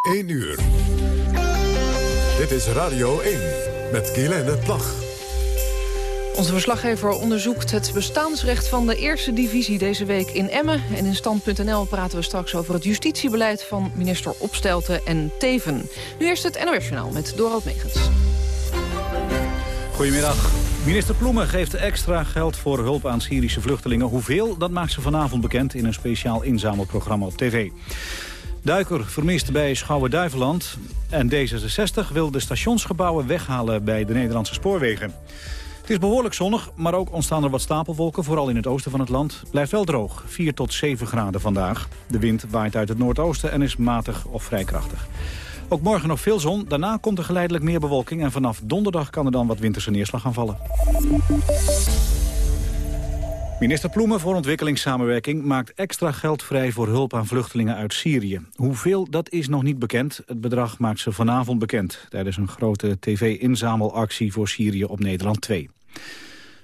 1 uur. Dit is Radio 1 met Guylaine Plag. Onze verslaggever onderzoekt het bestaansrecht van de eerste divisie deze week in Emmen. En in Stand.nl praten we straks over het justitiebeleid van minister Opstelten en Teven. Nu eerst het NOS Journaal met Dorald Megens. Goedemiddag. Minister Ploemen geeft extra geld voor hulp aan Syrische vluchtelingen. Hoeveel, dat maakt ze vanavond bekend in een speciaal inzamelprogramma op tv. Duiker vermist bij Schouwen-Duiveland. En D66 wil de stationsgebouwen weghalen bij de Nederlandse spoorwegen. Het is behoorlijk zonnig, maar ook ontstaan er wat stapelwolken, vooral in het oosten van het land. Blijft wel droog, 4 tot 7 graden vandaag. De wind waait uit het noordoosten en is matig of vrij krachtig. Ook morgen nog veel zon, daarna komt er geleidelijk meer bewolking... en vanaf donderdag kan er dan wat winterse neerslag gaan vallen. Minister Ploemen voor ontwikkelingssamenwerking maakt extra geld vrij voor hulp aan vluchtelingen uit Syrië. Hoeveel, dat is nog niet bekend. Het bedrag maakt ze vanavond bekend tijdens een grote tv-inzamelactie voor Syrië op Nederland 2.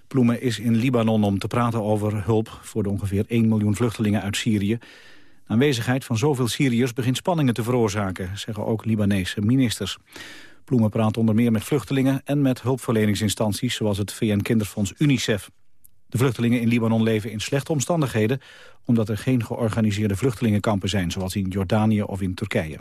Ploemen is in Libanon om te praten over hulp voor de ongeveer 1 miljoen vluchtelingen uit Syrië. De aanwezigheid van zoveel Syriërs begint spanningen te veroorzaken, zeggen ook Libanese ministers. Ploemen praat onder meer met vluchtelingen en met hulpverleningsinstanties zoals het VN-kinderfonds UNICEF. De vluchtelingen in Libanon leven in slechte omstandigheden... omdat er geen georganiseerde vluchtelingenkampen zijn... zoals in Jordanië of in Turkije.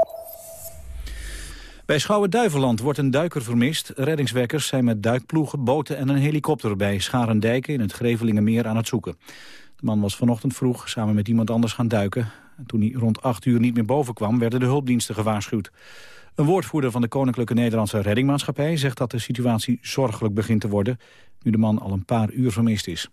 Bij Schouwen-Duiveland wordt een duiker vermist. Reddingswerkers zijn met duikploegen, boten en een helikopter... bij Scharendijken in het Grevelingenmeer aan het zoeken. De man was vanochtend vroeg samen met iemand anders gaan duiken. En toen hij rond 8 uur niet meer boven kwam... werden de hulpdiensten gewaarschuwd. Een woordvoerder van de Koninklijke Nederlandse Reddingmaatschappij... zegt dat de situatie zorgelijk begint te worden... nu de man al een paar uur vermist is.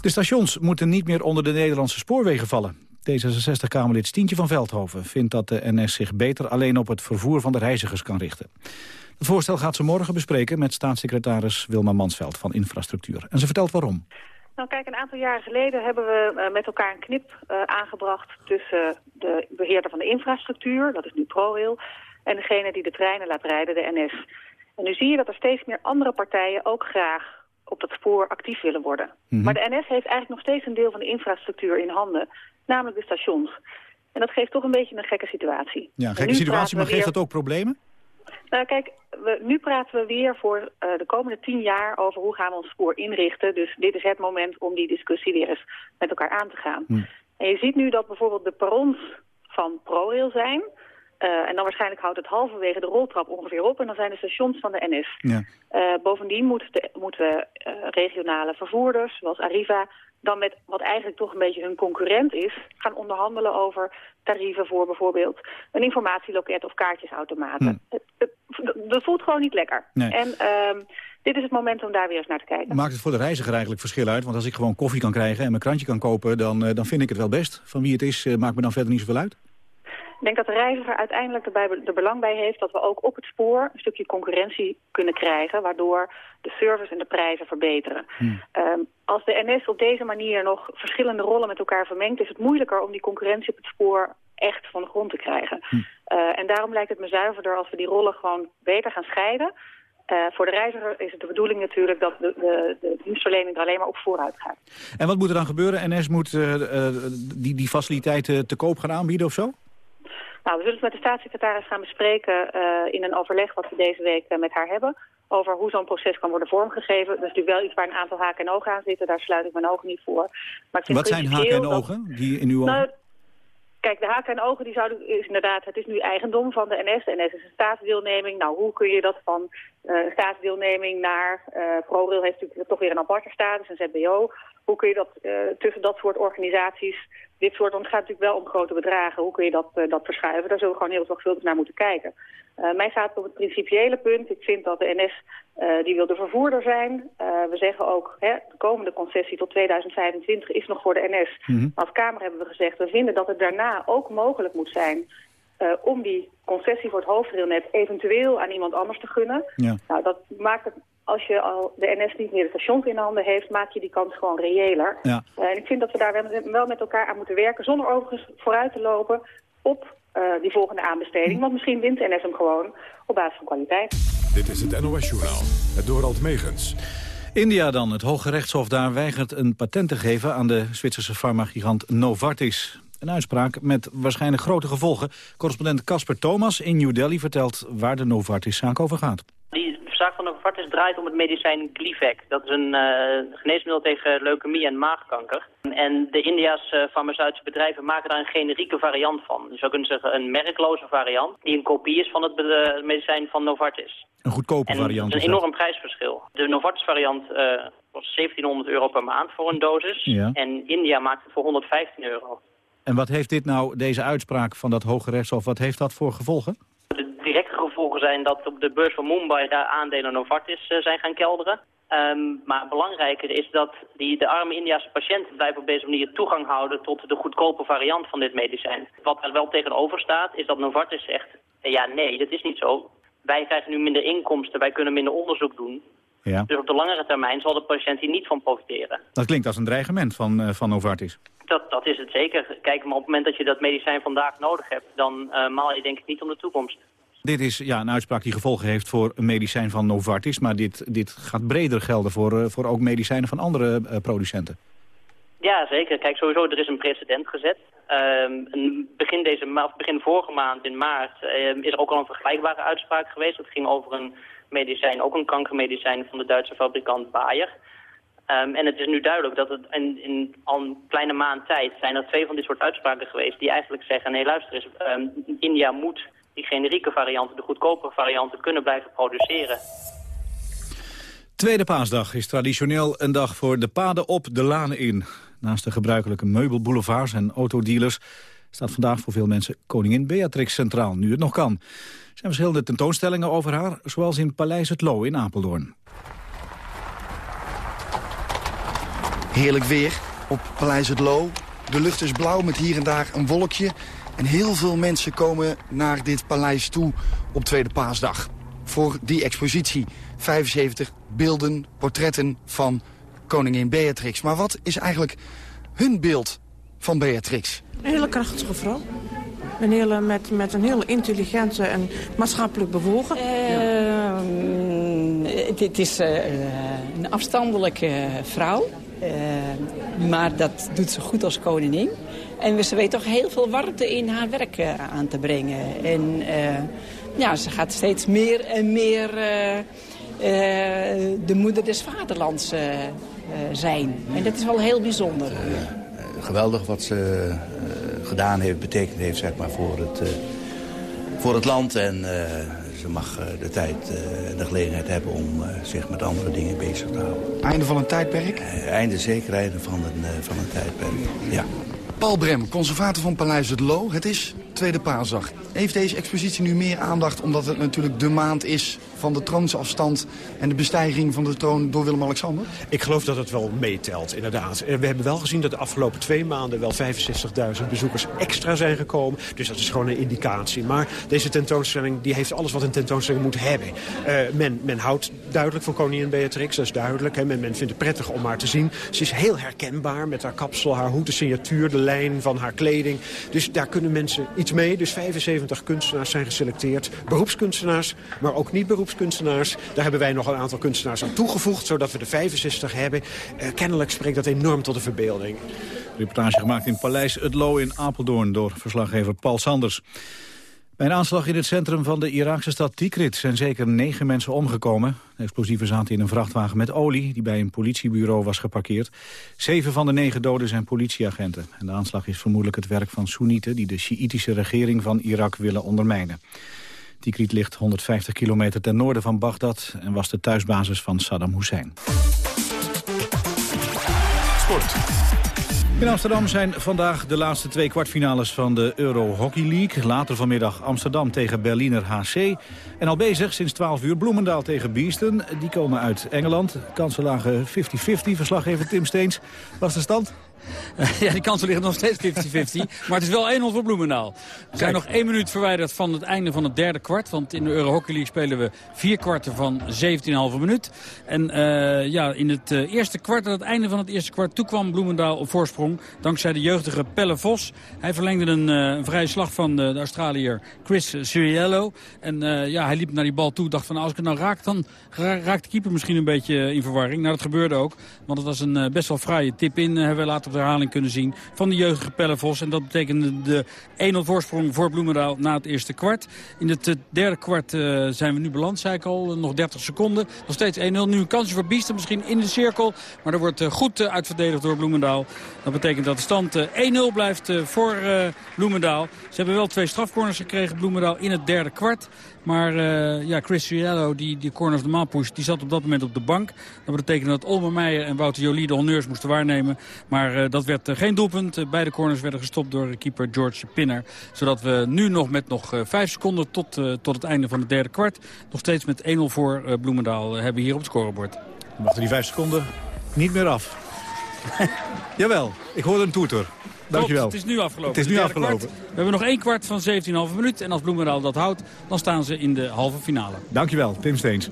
De stations moeten niet meer onder de Nederlandse spoorwegen vallen. D66-Kamerlid Stientje van Veldhoven vindt dat de NS zich beter alleen op het vervoer van de reizigers kan richten. Het voorstel gaat ze morgen bespreken met staatssecretaris Wilma Mansveld van Infrastructuur. En ze vertelt waarom. Nou kijk, een aantal jaren geleden hebben we uh, met elkaar een knip uh, aangebracht tussen de beheerder van de infrastructuur, dat is nu ProRail, en degene die de treinen laat rijden, de NS. En nu zie je dat er steeds meer andere partijen ook graag op dat spoor actief willen worden. Mm -hmm. Maar de NS heeft eigenlijk nog steeds een deel van de infrastructuur in handen, namelijk de stations. En dat geeft toch een beetje een gekke situatie. Ja, een gekke situatie, maar geeft dat ook problemen? Nou kijk, we, nu praten we weer voor uh, de komende tien jaar over hoe gaan we ons spoor inrichten. Dus dit is het moment om die discussie weer eens met elkaar aan te gaan. Hm. En je ziet nu dat bijvoorbeeld de perrons van ProRail zijn. Uh, en dan waarschijnlijk houdt het halverwege de roltrap ongeveer op. En dan zijn de stations van de NS. Ja. Uh, bovendien moeten, de, moeten we regionale vervoerders, zoals Arriva dan met wat eigenlijk toch een beetje hun concurrent is... gaan onderhandelen over tarieven voor bijvoorbeeld een informatieloket of kaartjesautomaten. Hmm. Het, het, dat voelt gewoon niet lekker. Nee. En uh, dit is het moment om daar weer eens naar te kijken. Maakt het voor de reiziger eigenlijk verschil uit? Want als ik gewoon koffie kan krijgen en mijn krantje kan kopen... dan, uh, dan vind ik het wel best. Van wie het is, uh, maakt me dan verder niet zoveel uit? Ik denk dat de reiziger uiteindelijk erbij er belang bij heeft dat we ook op het spoor een stukje concurrentie kunnen krijgen, waardoor de service en de prijzen verbeteren. Hmm. Um, als de NS op deze manier nog verschillende rollen met elkaar vermengt, is het moeilijker om die concurrentie op het spoor echt van de grond te krijgen. Hmm. Uh, en daarom lijkt het me zuiverder als we die rollen gewoon beter gaan scheiden. Uh, voor de reiziger is het de bedoeling natuurlijk dat de, de, de dienstverlening er alleen maar op vooruit gaat. En wat moet er dan gebeuren? NS moet uh, die, die faciliteiten te koop gaan aanbieden of zo? Nou, we zullen het met de staatssecretaris gaan bespreken uh, in een overleg wat we deze week uh, met haar hebben. Over hoe zo'n proces kan worden vormgegeven. Dat is natuurlijk wel iets waar een aantal haken en ogen aan zitten. Daar sluit ik mijn ogen niet voor. Maar ik vind wat zijn haken en ogen die in uw nou, Kijk, de haken en ogen die zouden, is inderdaad, het is nu eigendom van de NS. De NS is een staatsdeelneming. Nou, hoe kun je dat van uh, staatsdeelneming naar... Uh, ProRail heeft natuurlijk toch weer een aparte status, een ZBO. Hoe kun je dat uh, tussen dat soort organisaties dit soort, want het gaat natuurlijk wel om grote bedragen. Hoe kun je dat, uh, dat verschuiven? Daar zullen we gewoon heel zorgvuldig naar moeten kijken. Uh, mij gaat het op het principiële punt. Ik vind dat de NS, die wil de vervoerder zijn. we zeggen ook, hè, de komende concessie tot 2025 is nog voor de NS. Mm -hmm. Als Kamer hebben we gezegd, we vinden dat het daarna ook mogelijk moet zijn... om die concessie voor het hoofdrailnet eventueel aan iemand anders te gunnen. Ja. Nou, dat maakt het als je al de NS niet meer de stations in handen heeft, maak je die kans gewoon reëler. Ja. Uh, en ik vind dat we daar wel met elkaar aan moeten werken, zonder overigens vooruit te lopen op uh, die volgende aanbesteding. Want misschien wint NS hem gewoon op basis van kwaliteit. Dit is het NOS Journaal, het Dorald Megens. India dan. Het Hoge Rechtshof daar weigert een patent te geven aan de Zwitserse farmagigant Novartis. Een uitspraak met waarschijnlijk grote gevolgen. Correspondent Casper Thomas in New Delhi vertelt waar de Novartis-zaak over gaat zaak van Novartis draait om het medicijn Glivec. Dat is een uh, geneesmiddel tegen leukemie en maagkanker. En de India's uh, farmaceutische bedrijven maken daar een generieke variant van. Dus zou kunnen zeggen een merkloze variant die een kopie is van het uh, medicijn van Novartis. Een goedkope en variant. Het is een enorm prijsverschil. De Novartis variant kost 1700 euro per maand voor een dosis. Ja. En India maakt het voor 115 euro. En wat heeft dit nou, deze uitspraak van dat Hoge Rechtshof, wat heeft dat voor gevolgen? zijn dat op de beurs van Mumbai daar aandelen Novartis uh, zijn gaan kelderen. Um, maar belangrijker is dat die, de arme Indiase patiënten blijven op deze manier toegang houden tot de goedkope variant van dit medicijn. Wat er wel tegenover staat is dat Novartis zegt, uh, ja nee, dat is niet zo. Wij krijgen nu minder inkomsten, wij kunnen minder onderzoek doen. Ja. Dus op de langere termijn zal de patiënt hier niet van profiteren. Dat klinkt als een dreigement van, uh, van Novartis. Dat, dat is het zeker. Kijk, maar op het moment dat je dat medicijn vandaag nodig hebt, dan maal je denk ik niet om de toekomst. Dit is ja, een uitspraak die gevolgen heeft voor een medicijn van Novartis... maar dit, dit gaat breder gelden voor, uh, voor ook medicijnen van andere uh, producenten. Ja, zeker. Kijk, sowieso, er is een precedent gezet. Uh, begin, deze ma begin vorige maand, in maart, uh, is er ook al een vergelijkbare uitspraak geweest. Dat ging over een medicijn, ook een kankermedicijn van de Duitse fabrikant Bayer. Um, en het is nu duidelijk dat het in, in al een kleine maand tijd zijn er twee van dit soort uitspraken geweest... die eigenlijk zeggen, nee luister eens, um, India moet die generieke varianten, de goedkope varianten, kunnen blijven produceren. Tweede paasdag is traditioneel een dag voor de paden op de lanen in. Naast de gebruikelijke meubelboulevards en autodealers... staat vandaag voor veel mensen koningin Beatrix centraal, nu het nog kan. Er zijn verschillende tentoonstellingen over haar, zoals in Paleis het Loo in Apeldoorn. Heerlijk weer op Paleis het Loo. De lucht is blauw met hier en daar een wolkje. En heel veel mensen komen naar dit paleis toe op Tweede Paasdag. Voor die expositie 75 beelden, portretten van koningin Beatrix. Maar wat is eigenlijk hun beeld van Beatrix? Een hele krachtige vrouw. Een hele, met, met een hele intelligente en maatschappelijk bewogen. Uh, het is uh, een afstandelijke vrouw. Uh, maar dat doet ze goed als koningin. En ze weet toch heel veel warmte in haar werk uh, aan te brengen. En uh, ja, ze gaat steeds meer en meer de moeder des vaderlands zijn. En dat is wel heel bijzonder. geweldig wat ze gedaan heeft, betekend heeft zeg maar, voor, het, voor het land. En ze mag de tijd en de gelegenheid hebben om zich met andere dingen bezig te houden. Einde van een tijdperk? einde zeker, einde van een, van een tijdperk, ja. Paul Brem, conservator van Paleis het Loo. Het is Tweede Paasdag. Heeft deze expositie nu meer aandacht omdat het natuurlijk de maand is van de troonsafstand en de bestijging van de troon door Willem-Alexander? Ik geloof dat het wel meetelt, inderdaad. We hebben wel gezien dat de afgelopen twee maanden wel 65.000 bezoekers extra zijn gekomen. Dus dat is gewoon een indicatie. Maar deze tentoonstelling die heeft alles wat een tentoonstelling moet hebben. Uh, men, men houdt duidelijk van koningin Beatrix, dat is duidelijk. Hè. Men, men vindt het prettig om haar te zien. Ze is heel herkenbaar met haar kapsel, haar hoed, de signatuur, de lijn van haar kleding. Dus daar kunnen mensen iets mee. Dus 75 kunstenaars zijn geselecteerd. Beroepskunstenaars, maar ook niet beroepskunstenaars. Daar hebben wij nog een aantal kunstenaars aan toegevoegd... zodat we de 65 hebben. Uh, kennelijk spreekt dat enorm tot de verbeelding. Reportage gemaakt in Paleis Het Loo in Apeldoorn... door verslaggever Paul Sanders. Bij een aanslag in het centrum van de Iraakse stad Tikrit zijn zeker negen mensen omgekomen. De explosieven zaten in een vrachtwagen met olie die bij een politiebureau was geparkeerd. Zeven van de negen doden zijn politieagenten. En de aanslag is vermoedelijk het werk van Soenieten die de Sjiïtische regering van Irak willen ondermijnen. Tikrit ligt 150 kilometer ten noorden van Bagdad en was de thuisbasis van Saddam Hussein. Sport. In Amsterdam zijn vandaag de laatste twee kwartfinales van de Euro Hockey League. Later vanmiddag Amsterdam tegen Berliner HC. En al bezig sinds 12 uur Bloemendaal tegen Biesten. Die komen uit Engeland. Kansen lagen 50-50. Verslaggever Tim Steens. Was de stand? Ja, die kansen liggen nog steeds 50-50. maar het is wel 1-0 voor Bloemendaal. We zijn nog één minuut verwijderd van het einde van het derde kwart. Want in de Euro Hockey League spelen we vier kwarten van 17,5 minuut. En uh, ja, in het uh, eerste kwart, aan het einde van het eerste kwart... toen kwam Bloemendaal op voorsprong. Dankzij de jeugdige Pelle Vos. Hij verlengde een, uh, een vrije slag van de, de Australiër Chris Suriello. En ja, hij liep naar die bal toe. Dacht van, als ik het nou raak, dan raakt de keeper misschien een beetje in verwarring. Nou, dat gebeurde ook. Want het was een best wel fraaie tip in, hebben we later op de herhaling kunnen zien van de jeugdige Pellevos. En dat betekende de 1-0 voorsprong voor Bloemendaal na het eerste kwart. In het eh, derde kwart zijn we nu beland, ik al. Nog 30 seconden. Nog steeds 1-0. Nu een kansje voor Biesten, misschien in de cirkel. Maar er wordt goed uitverdedigd door Bloemendaal. Dat betekent dat de stand 1-0 blijft voor Bloemendaal. Ze hebben wel twee strafcorners gekregen, Bloemendaal, in het derde kwart. Maar uh, ja, Chris Cielo, die, die corner of the push, die zat op dat moment op de bank. Dat betekende dat Olmer Meijer en Wouter Jolie de honneurs moesten waarnemen. Maar uh, dat werd uh, geen doelpunt. beide corners werden gestopt door keeper George Pinner. Zodat we nu nog met nog vijf seconden tot, tot het einde van het derde kwart... nog steeds met 1-0 voor Bloemendaal hebben hier op het scorebord. Mag die vijf seconden niet meer af. Jawel, ik hoorde een toeter. Dankjewel. het is nu afgelopen. Het is nu afgelopen. We hebben nog één kwart van 17,5 minuut. En als Bloemendaal dat houdt, dan staan ze in de halve finale. Dankjewel, Tim Steens.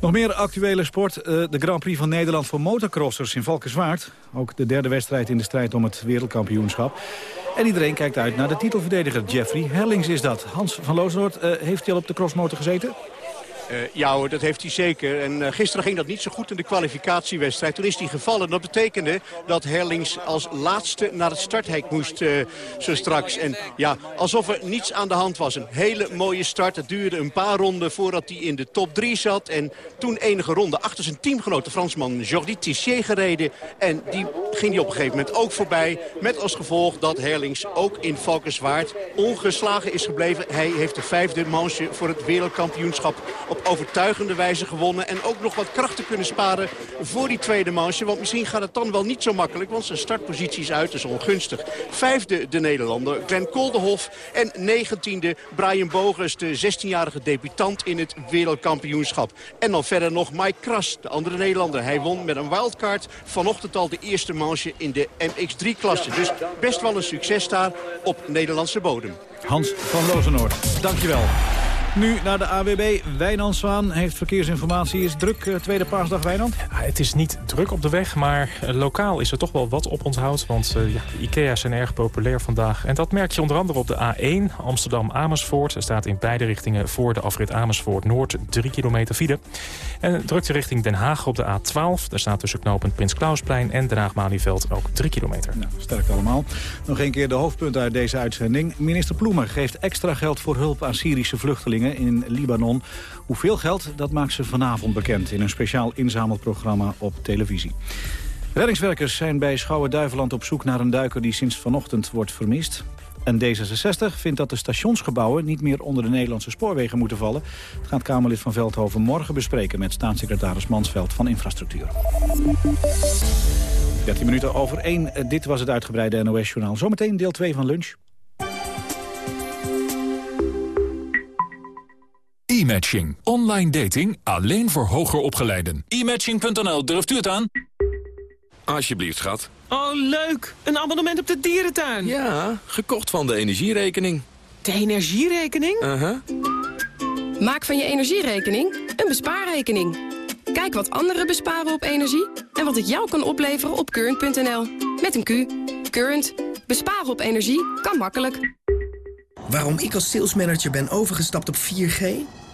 Nog meer actuele sport. Eh, de Grand Prix van Nederland voor motocrossers in Valkenswaard. Ook de derde wedstrijd in de strijd om het wereldkampioenschap. En iedereen kijkt uit naar de titelverdediger Jeffrey Herlings is dat. Hans van Loosnoord, uh, heeft hij al op de crossmotor gezeten? Uh, ja hoor, dat heeft hij zeker. En uh, gisteren ging dat niet zo goed in de kwalificatiewedstrijd. Toen is hij gevallen. Dat betekende dat Herlings als laatste naar het starthek moest uh, zo straks. En ja, alsof er niets aan de hand was. Een hele mooie start. Het duurde een paar ronden voordat hij in de top 3 zat. En toen enige ronden achter zijn teamgenoot, de Fransman Jordi Tissier, gereden. En die ging hij op een gegeven moment ook voorbij. Met als gevolg dat Herlings ook in Valkenswaard ongeslagen is gebleven. Hij heeft de vijfde manche voor het wereldkampioenschap op overtuigende wijze gewonnen. En ook nog wat krachten kunnen sparen voor die tweede manche. Want misschien gaat het dan wel niet zo makkelijk. Want zijn startpositie is uit, dus ongunstig. Vijfde de Nederlander, Glenn Koldenhof. En negentiende Brian Bogus, de 16-jarige debutant in het wereldkampioenschap. En dan verder nog Mike Kras, de andere Nederlander. Hij won met een wildcard vanochtend al de eerste manche in de MX3-klasse. Dus best wel een succes daar op Nederlandse bodem. Hans van Lozenoord, dankjewel. Nu naar de AWB. Wijnand Zwaan heeft verkeersinformatie. Is druk, uh, tweede paasdag, Wijnand? Ja, het is niet druk op de weg, maar uh, lokaal is er toch wel wat op onthoud. Want uh, ja, de Ikea's zijn erg populair vandaag. En dat merk je onder andere op de A1 Amsterdam-Amersfoort. Er staat in beide richtingen voor de afrit Amersfoort-Noord 3 kilometer file. En drukte richting Den Haag op de A12. Daar staat tussen knooppunt Prins Klausplein en Den Haag-Malieveld ook 3 kilometer. Nou, sterk allemaal. Nog een keer de hoofdpunten uit deze uitzending. Minister Ploemer geeft extra geld voor hulp aan Syrische vluchtelingen in Libanon. Hoeveel geld, dat maakt ze vanavond bekend... in een speciaal inzamelprogramma op televisie. Reddingswerkers zijn bij Schouwen-Duiveland op zoek naar een duiker... die sinds vanochtend wordt vermist. En D66 vindt dat de stationsgebouwen niet meer onder de Nederlandse spoorwegen moeten vallen. Het gaat Kamerlid van Veldhoven morgen bespreken met staatssecretaris Mansveld van Infrastructuur. 13 minuten over 1. Dit was het uitgebreide NOS-journaal. Zometeen deel 2 van lunch. E-matching. Online dating alleen voor hoger opgeleiden. E-matching.nl, durft u het aan? Alsjeblieft, schat. Oh, leuk. Een abonnement op de dierentuin. Ja, gekocht van de energierekening. De energierekening? Uh-huh. Maak van je energierekening een bespaarrekening. Kijk wat anderen besparen op energie en wat het jou kan opleveren op current.nl. Met een Q. Current. Besparen op energie kan makkelijk. Waarom ik als salesmanager ben overgestapt op 4G?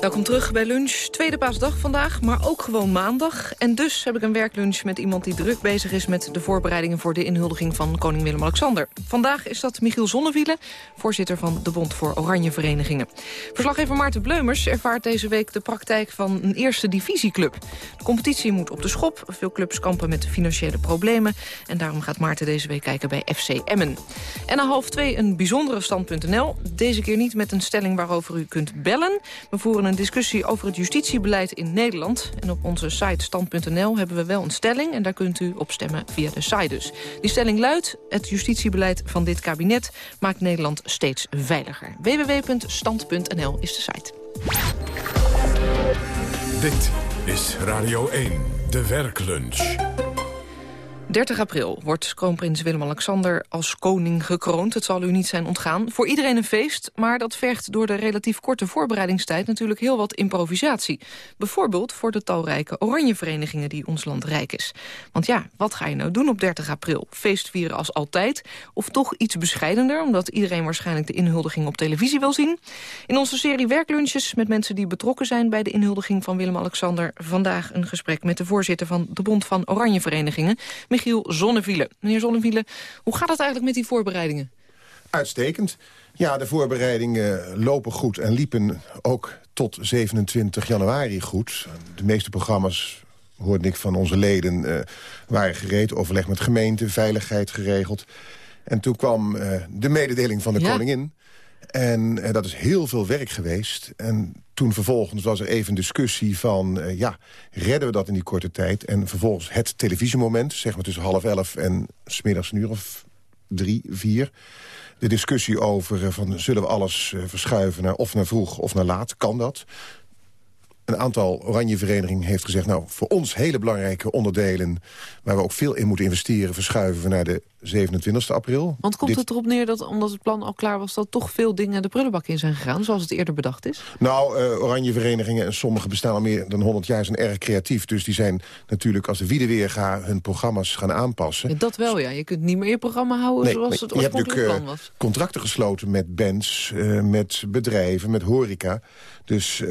Welkom terug bij lunch. Tweede paasdag vandaag, maar ook gewoon maandag. En dus heb ik een werklunch met iemand die druk bezig is... met de voorbereidingen voor de inhuldiging van koning Willem-Alexander. Vandaag is dat Michiel Zonnewielen, voorzitter van de Bond voor Oranje Verenigingen. Verslaggever Maarten Bleumers ervaart deze week de praktijk van een eerste divisieclub. De competitie moet op de schop. Veel clubs kampen met financiële problemen. En daarom gaat Maarten deze week kijken bij FC Emmen. En na half twee een bijzondere stand.nl. Deze keer niet met een stelling waarover u kunt bellen. We voeren een discussie over het justitiebeleid in Nederland. En op onze site stand.nl hebben we wel een stelling... en daar kunt u op stemmen via de site dus. Die stelling luidt, het justitiebeleid van dit kabinet... maakt Nederland steeds veiliger. www.stand.nl is de site. Dit is Radio 1, de werklunch. 30 april wordt kroonprins Willem-Alexander als koning gekroond. Het zal u niet zijn ontgaan. Voor iedereen een feest, maar dat vergt door de relatief korte voorbereidingstijd natuurlijk heel wat improvisatie. Bijvoorbeeld voor de talrijke oranjeverenigingen die ons land rijk is. Want ja, wat ga je nou doen op 30 april? Feest vieren als altijd? Of toch iets bescheidener, omdat iedereen waarschijnlijk de inhuldiging op televisie wil zien? In onze serie werklunches met mensen die betrokken zijn bij de inhuldiging van Willem-Alexander vandaag een gesprek met de voorzitter van de Bond van Oranjeverenigingen, Michiel. Meneer Zonneviele, hoe gaat het eigenlijk met die voorbereidingen? Uitstekend. Ja, de voorbereidingen lopen goed en liepen ook tot 27 januari goed. De meeste programma's, hoorde ik van onze leden, uh, waren gereed. Overleg met gemeente, veiligheid geregeld. En toen kwam uh, de mededeling van de ja. koningin. En uh, dat is heel veel werk geweest. En toen vervolgens was er even een discussie van... Uh, ja, redden we dat in die korte tijd? En vervolgens het televisiemoment, zeg maar tussen half elf... en smiddags een uur of drie, vier. De discussie over uh, van zullen we alles verschuiven naar of naar vroeg of naar laat. Kan dat? Een aantal Oranje-verenigingen heeft gezegd... nou, voor ons hele belangrijke onderdelen... waar we ook veel in moeten investeren... verschuiven we naar de 27 april. Want komt Dit... het erop neer dat, omdat het plan al klaar was... dat toch veel dingen de prullenbak in zijn gegaan, zoals het eerder bedacht is? Nou, uh, Oranje-verenigingen en sommige bestaan al meer dan 100 jaar... zijn erg creatief, dus die zijn natuurlijk als de wiede weer gaan... hun programma's gaan aanpassen. Ja, dat wel, ja. Je kunt niet meer je programma houden nee, zoals het oorspronkelijke plan was. Je contracten gesloten met bands, uh, met bedrijven, met horeca... Dus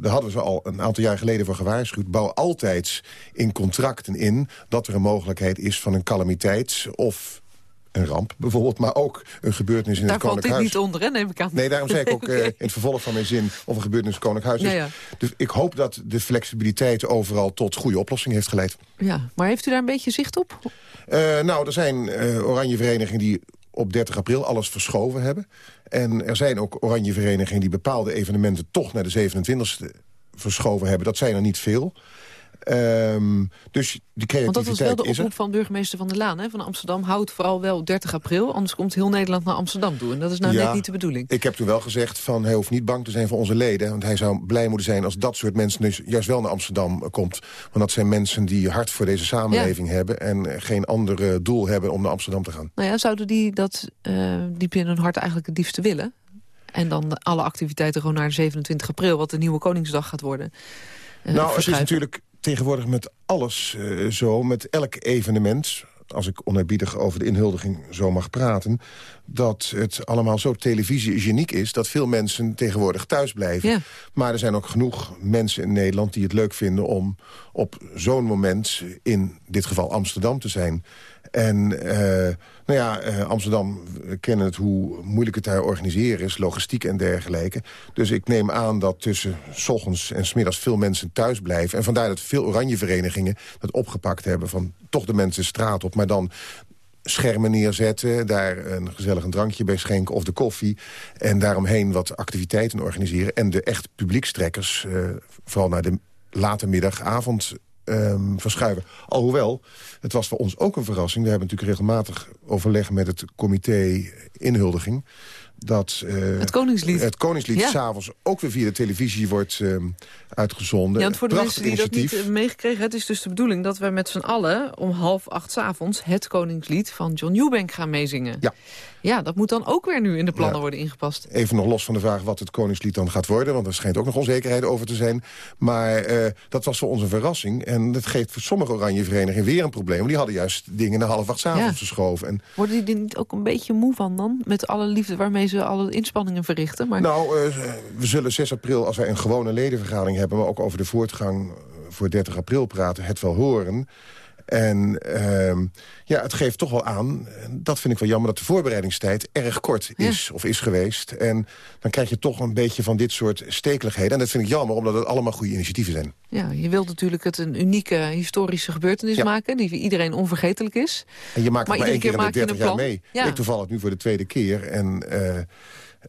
daar hadden we al een aantal jaar geleden voor gewaarschuwd. Bouw altijd in contracten in dat er een mogelijkheid is van een calamiteit... of een ramp bijvoorbeeld, maar ook een gebeurtenis in Daar het Koninklijk Huis. Daar valt dit niet onder, hè, neem ik aan. Nee, daarom zei ik ook uh, in het vervolg van mijn zin... of een gebeurtenis in het Koninklijk Huis. Dus, ja, ja. dus ik hoop dat de flexibiliteit overal tot goede oplossingen heeft geleid. Ja, maar heeft u daar een beetje zicht op? Uh, nou, er zijn uh, oranje verenigingen die op 30 april alles verschoven hebben. En er zijn ook oranje verenigingen die bepaalde evenementen... toch naar de 27e verschoven hebben. Dat zijn er niet veel. Um, dus die creativiteit Want dat was wel de oproep van burgemeester Van der Laan hè, van Amsterdam. Houd vooral wel 30 april, anders komt heel Nederland naar Amsterdam toe. En dat is nou ja, net niet de bedoeling. Ik heb toen wel gezegd van hij hoeft niet bang te zijn voor onze leden. Want hij zou blij moeten zijn als dat soort mensen dus juist wel naar Amsterdam komt. Want dat zijn mensen die hart voor deze samenleving ja. hebben... en geen ander doel hebben om naar Amsterdam te gaan. Nou ja, zouden die dat uh, diep in hun hart eigenlijk het liefste willen? En dan alle activiteiten gewoon naar 27 april... wat de nieuwe Koningsdag gaat worden. Uh, nou, het is natuurlijk tegenwoordig met alles uh, zo, met elk evenement als ik onerbiedig over de inhuldiging zo mag praten... dat het allemaal zo televisie-geniek is... dat veel mensen tegenwoordig thuis blijven. Ja. Maar er zijn ook genoeg mensen in Nederland die het leuk vinden... om op zo'n moment in dit geval Amsterdam te zijn... En uh, nou ja, uh, Amsterdam, kennen het hoe moeilijk het daar organiseren is. Logistiek en dergelijke. Dus ik neem aan dat tussen s ochtends en smiddags veel mensen thuis blijven. En vandaar dat veel oranje verenigingen dat opgepakt hebben... van toch de mensen straat op, maar dan schermen neerzetten, daar een gezellig een drankje bij schenken of de koffie... en daaromheen wat activiteiten organiseren. En de echt publiekstrekkers, uh, vooral naar de late middag, avond um, verschuiven. Alhoewel, het was voor ons ook een verrassing. We hebben natuurlijk regelmatig overleg met het comité inhuldiging dat uh, het Koningslied, het Koningslied ja. s'avonds ook weer via de televisie wordt uh, uitgezonden. Ja, want voor de Prachtig mensen die initiatief. dat niet meegekregen het is dus de bedoeling dat we met z'n allen om half acht s'avonds het Koningslied van John Newbank gaan meezingen. Ja. Ja, dat moet dan ook weer nu in de plannen ja. worden ingepast. Even nog los van de vraag wat het Koningslied dan gaat worden... want er schijnt ook nog onzekerheid over te zijn. Maar uh, dat was voor ons een verrassing. En dat geeft voor sommige oranje verenigingen weer een probleem. Die hadden juist dingen naar half acht s'avonds ja. geschoven. En... Worden die er niet ook een beetje moe van dan? Met alle liefde waarmee ze alle inspanningen verrichten? Maar... Nou, uh, we zullen 6 april, als wij een gewone ledenvergadering hebben... maar ook over de voortgang voor 30 april praten, het wel horen... En uh, ja, het geeft toch wel aan, dat vind ik wel jammer... dat de voorbereidingstijd erg kort is ja. of is geweest. En dan krijg je toch een beetje van dit soort stekeligheden. En dat vind ik jammer, omdat het allemaal goede initiatieven zijn. Ja, je wilt natuurlijk het een unieke historische gebeurtenis ja. maken... die voor iedereen onvergetelijk is. En je maakt maar het maar één keer in de 30 jaar mee. Ja. Ik toevallig nu voor de tweede keer. En... Uh,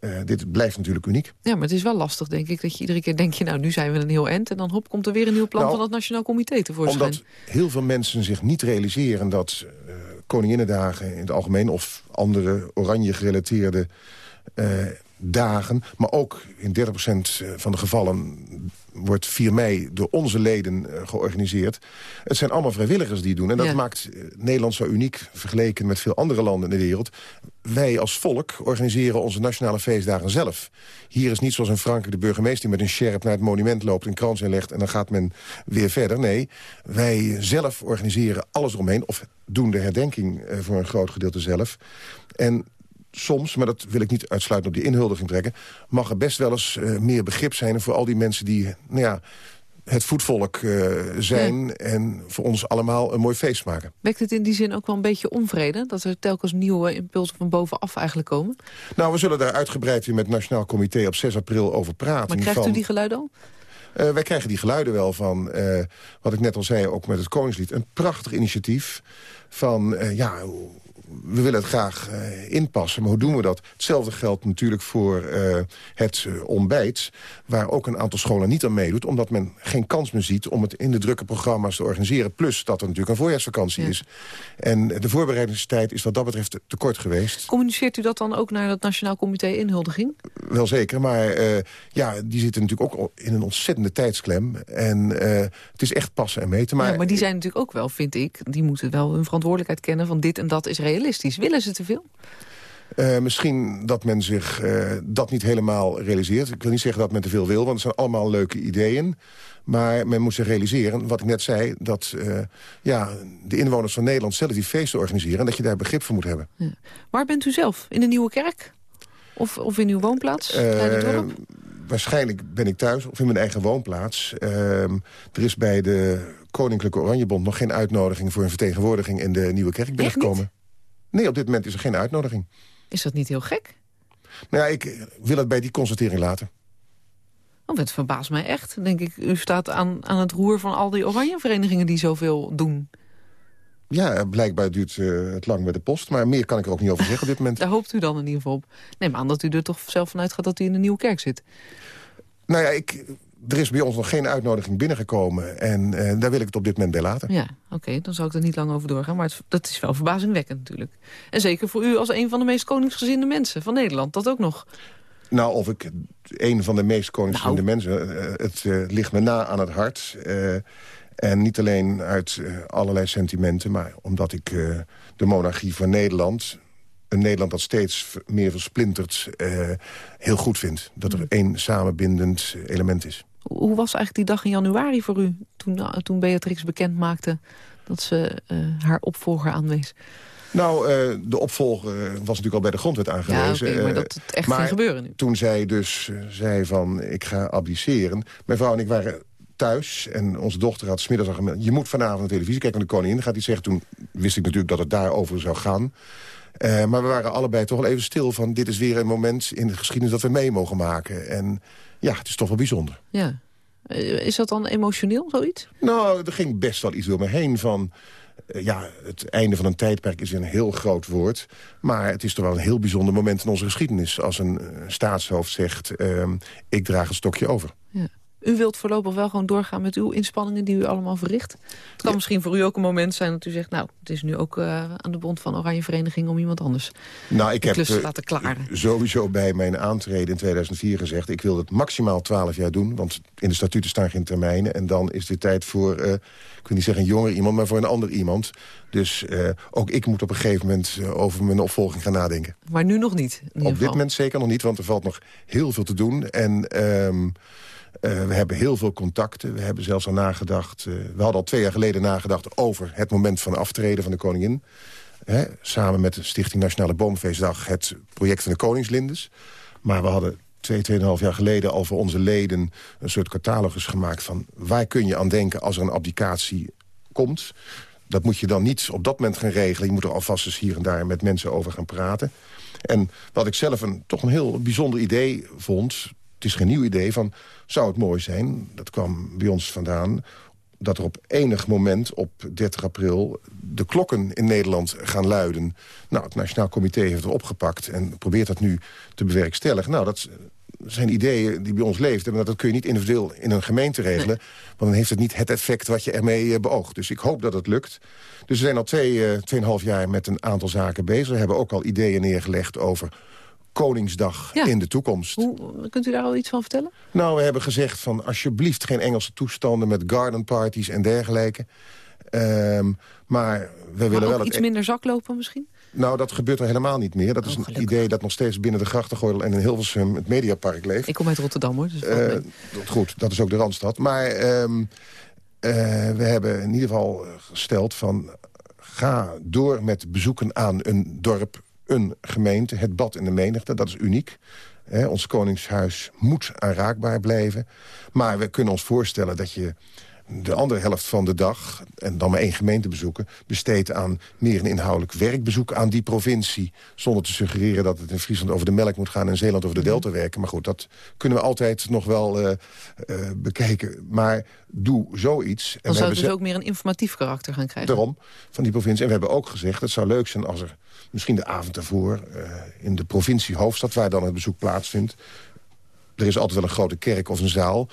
Uh, dit blijft natuurlijk uniek. Ja, maar het is wel lastig, denk ik, dat je iedere keer denkt... Je, nou, nu zijn we een heel eind en dan hop, komt er weer een nieuw plan... Nou, van het Nationaal Comité tevoorschijn. Omdat heel veel mensen zich niet realiseren dat uh, Koninginnedagen in het algemeen... of andere oranje gerelateerde uh, dagen. Maar ook in 30% van de gevallen wordt 4 mei door onze leden uh, georganiseerd. Het zijn allemaal vrijwilligers die het doen. En dat Ja. maakt uh, Nederland zo uniek vergeleken met veel andere landen in de wereld. Wij als volk organiseren onze nationale feestdagen zelf. Hier is niet zoals in Frankrijk de burgemeester die met een sjerp naar het monument loopt... een krans inlegt en dan gaat men weer verder. Nee, wij zelf organiseren alles eromheen. Of doen de herdenking voor een groot gedeelte zelf. En soms, maar dat wil ik niet uitsluitend op die inhuldiging trekken... mag er best wel eens uh, meer begrip zijn voor al die mensen die... nou ja, het voetvolk uh, zijn en voor ons allemaal een mooi feest maken. Wekt het in die zin ook wel een beetje onvrede? Dat er telkens nieuwe impulsen van bovenaf eigenlijk komen? Nou, we zullen daar uitgebreid weer met het Nationaal Comité op 6 april over praten. Maar krijgt van, u die geluiden al? Uh, wij krijgen die geluiden wel van, uh, wat ik net al zei, ook met het Koningslied. Een prachtig initiatief van, ja, we willen het graag uh, inpassen. Maar hoe doen we dat? Hetzelfde geldt natuurlijk voor uh, het uh, ontbijt... waar ook een aantal scholen niet aan meedoet... omdat men geen kans meer ziet om het in de drukke programma's te organiseren. Plus dat er natuurlijk een voorjaarsvakantie ja. is. En de voorbereidingstijd is wat dat betreft te kort geweest. Communiceert u dat dan ook naar het Nationaal Comité Inhuldiging? Wel zeker, maar ja, die zitten natuurlijk ook in een ontzettende tijdsklem. En het is echt passen en meten. Maar, ja, maar die zijn natuurlijk ook wel, vind ik... die moeten wel hun verantwoordelijkheid kennen van dit en dat is realistisch. Willen ze te veel? Uh, misschien dat men zich uh, dat niet helemaal realiseert. Ik wil niet zeggen dat men te veel wil, want het zijn allemaal leuke ideeën. Maar men moet zich realiseren, wat ik net zei... dat uh, ja, de inwoners van Nederland zelf die feesten organiseren... en dat je daar begrip voor moet hebben. Ja. Waar bent u zelf? In de Nieuwe Kerk? Of, of in uw woonplaats? dorp? waarschijnlijk ben ik thuis of in mijn eigen woonplaats. er is bij de Koninklijke Oranjebond nog geen uitnodiging... voor een vertegenwoordiging in de Nieuwe Kerk binnengekomen. Nee, op dit moment is er geen uitnodiging. Is dat niet heel gek? Nou ja, ik wil het bij die constatering laten. Oh, het verbaast mij echt. Denk ik, u staat aan, aan het roer van al die oranje verenigingen die zoveel doen. Ja, blijkbaar duurt uh, het lang met de post. Maar meer kan ik er ook niet over zeggen op dit moment. Daar hoopt u dan in ieder geval op. Neem aan dat u er toch zelf vanuit gaat dat u in de Nieuwe Kerk zit. Nou ja, ik, er is bij ons nog geen uitnodiging binnengekomen. En uh, daar wil ik het op dit moment bij laten. Ja, oké, okay, dan zou ik er niet lang over doorgaan. Maar het, dat is wel verbazingwekkend natuurlijk. En zeker voor u als een van de meest koningsgezinde mensen van Nederland. Dat ook nog. Nou, of ik een van de meest koningsgezinde nou. mensen... Uh, het uh, ligt me na aan het hart. en niet alleen uit allerlei sentimenten... maar omdat ik de monarchie van Nederland een Nederland dat steeds meer versplintert uh, heel goed vindt. Dat er één samenbindend element is. Hoe was eigenlijk die dag in januari voor u... toen, uh, toen Beatrix bekend maakte dat ze uh, haar opvolger aanwees? Nou, uh, de opvolger was natuurlijk al bij de grondwet aangewezen. Ja, okay, maar dat het echt ging gebeuren nu. toen zij dus zei van, ik ga abdiceren... mijn vrouw en ik waren thuis en onze dochter had smiddags al gemeld... je moet vanavond naar televisie kijken, want de koningin gaat iets zeggen. Toen wist ik natuurlijk dat het daarover zou gaan... Uh, maar we waren allebei toch wel even stil van... dit is weer een moment in de geschiedenis dat we mee mogen maken. En ja, het is toch wel bijzonder. Ja. Uh, is dat dan emotioneel, zoiets? Nou, er ging best wel iets door me heen van... Uh, ja, het einde van een tijdperk is een heel groot woord. Maar het is toch wel een heel bijzonder moment in onze geschiedenis... als een staatshoofd zegt, ik draag het stokje over. U wilt voorlopig wel gewoon doorgaan met uw inspanningen die u allemaal verricht. Het kan ja. misschien voor u ook een moment zijn dat u zegt... nou, het is nu ook uh, aan de bond van Oranje Vereniging om iemand anders nou, ik heb, uh, laten klaren. sowieso bij mijn aantreden in 2004 gezegd... ik wil het maximaal 12 jaar doen, want in de statuten staan geen termijnen. En dan is dit tijd voor, uh, ik wil niet zeggen een jonger iemand... maar voor een ander iemand. Dus ook ik moet op een gegeven moment over mijn opvolging gaan nadenken. Maar nu nog niet? Op dit moment zeker nog niet, want er valt nog heel veel te doen. En... Um, Uh, we hebben heel veel contacten. We hebben zelfs al nagedacht... Uh, we hadden al twee jaar geleden nagedacht over het moment van aftreden van de koningin. Hè, samen met de Stichting Nationale Boomfeestdag het project van de Koningslindes. Maar we hadden twee, tweeënhalf jaar geleden al voor onze leden... een soort catalogus gemaakt van waar kun je aan denken als er een abdicatie komt. Dat moet je dan niet op dat moment gaan regelen. Je moet er alvast eens hier en daar met mensen over gaan praten. En wat ik zelf een, toch een heel bijzonder idee vond... het is geen nieuw idee, van zou het mooi zijn... dat kwam bij ons vandaan dat er op enig moment op 30 april de klokken in Nederland gaan luiden. Nou, het Nationaal Comité heeft het opgepakt en probeert dat nu te bewerkstelligen. Nou, dat zijn ideeën die bij ons leeft. En dat kun je niet individueel in een gemeente regelen. Want dan heeft het niet het effect wat je ermee eh, beoogt. Dus ik hoop dat het lukt. Dus we zijn al twee, uh, tweeënhalf jaar met een aantal zaken bezig. We hebben ook al ideeën neergelegd over Koningsdag in de toekomst. Hoe, kunt u daar al iets van vertellen? Nou, we hebben gezegd van alsjeblieft geen Engelse toestanden... met garden parties en dergelijke. Um, maar we willen wel... iets minder zaklopen misschien? Nou, dat gebeurt er helemaal niet meer. Dat is oh, een idee dat nog steeds binnen de grachtengordel en in Hilversum het Mediapark leeft. Ik kom uit Rotterdam, hoor. Dus uh, goed, dat is ook de Randstad. Maar um, uh, we hebben in ieder geval gesteld van... ga door met bezoeken aan een dorp, een gemeente. Het bad in de menigte, dat is uniek. He, ons koningshuis moet aanraakbaar blijven. Maar we kunnen ons voorstellen dat je de andere helft van de dag, en dan maar één gemeente bezoeken... besteedt aan meer een inhoudelijk werkbezoek aan die provincie... zonder te suggereren dat het in Friesland over de melk moet gaan... en Zeeland over de delta werken. Maar goed, dat kunnen we altijd nog wel uh, uh, bekijken. Maar doe zoiets. Dan zou het dus ook meer een informatief karakter gaan krijgen. Daarom, van die provincie. En we hebben ook gezegd, het zou leuk zijn als er misschien de avond ervoor... Uh, in de provincie hoofdstad, waar dan het bezoek plaatsvindt... er is altijd wel een grote kerk of een zaal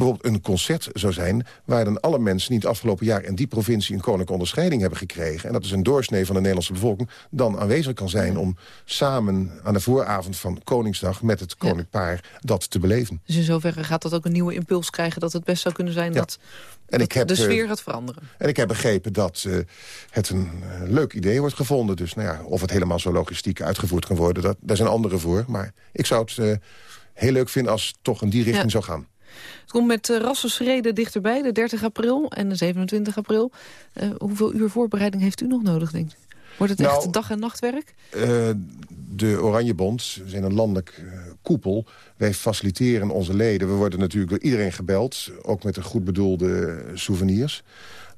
bijvoorbeeld een concert zou zijn... waar dan alle mensen die het afgelopen jaar in die provincie... een koninklijke onderscheiding hebben gekregen... en dat is een doorsnee van de Nederlandse bevolking... dan aanwezig kan zijn om samen aan de vooravond van Koningsdag... met het koninklijk paar dat te beleven. Dus in zoverre gaat dat ook een nieuwe impuls krijgen... dat het best zou kunnen zijn dat, en ik heb, de sfeer gaat veranderen. En ik heb begrepen dat uh, het een uh, leuk idee wordt gevonden. Dus nou ja, of het helemaal zo logistiek uitgevoerd kan worden... Dat, daar zijn anderen voor. Maar ik zou het uh, heel leuk vinden als het toch in die richting ja. zou gaan. Het komt met uh, rassenschreden dichterbij, de 30 april en de 27 april. Uh, hoeveel uur voorbereiding heeft u nog nodig, denk ik? Wordt het echt nou, dag- en nachtwerk? Uh, de Oranjebond, zijn een landelijk koepel. Wij faciliteren onze leden. We worden natuurlijk door iedereen gebeld. Ook met de goed bedoelde souvenirs.